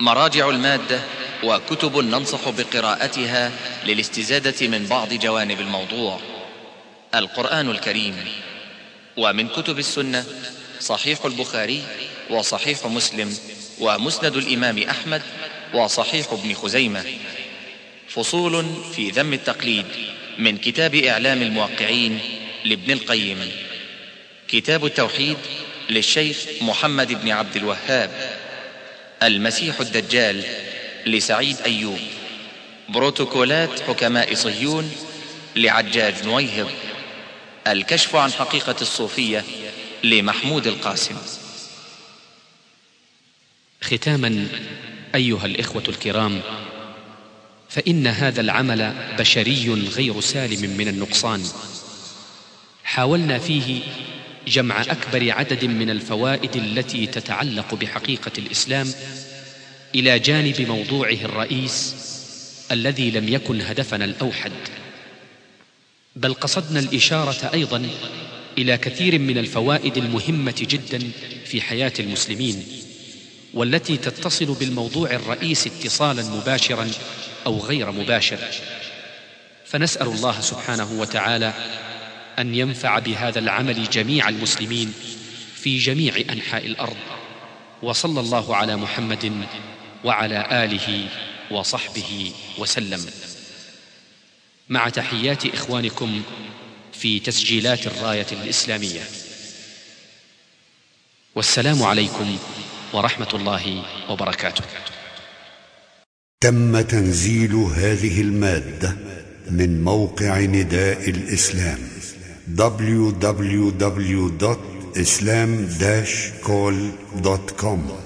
مراجع المادة وكتب ننصح بقراءتها للاستزادة من بعض جوانب الموضوع. القرآن الكريم. ومن كتب السنة صحيح البخاري وصحيح مسلم ومسند الإمام أحمد وصحيح ابن خزيمة. فصول في ذم التقليد من كتاب إعلام الموقعين لابن القيم. كتاب التوحيد للشيخ محمد بن عبد الوهاب. المسيح الدجال لسعيد أيوب. بروتوكولات حكماء صهيون لعجاج نويهب الكشف عن حقيقة الصوفية لمحمود القاسم. ختاما أيها الإخوة الكرام فإن هذا العمل بشري غير سالم من النقصان. حاولنا فيه جمع أكبر عدد من الفوائد التي تتعلق بحقيقة الإسلام إلى جانب موضوعه الرئيس الذي لم يكن هدفنا الأوحد. بل قصدنا الإشارة أيضا إلى كثير من الفوائد المهمة جدا في حياة المسلمين والتي تتصل بالموضوع الرئيس اتصالا مباشرا أو غير مباشر. فنسأل الله سبحانه وتعالى أن ينفع بهذا العمل جميع المسلمين في جميع أنحاء الأرض. وصلى الله على محمد وعلى آله وصحبه وسلم. مع تحيات إخوانكم في تسجيلات الراية الإسلامية. والسلام عليكم ورحمة الله وبركاته. تم تنزيل هذه المادة من موقع نداء الإسلام. www.islam-call.com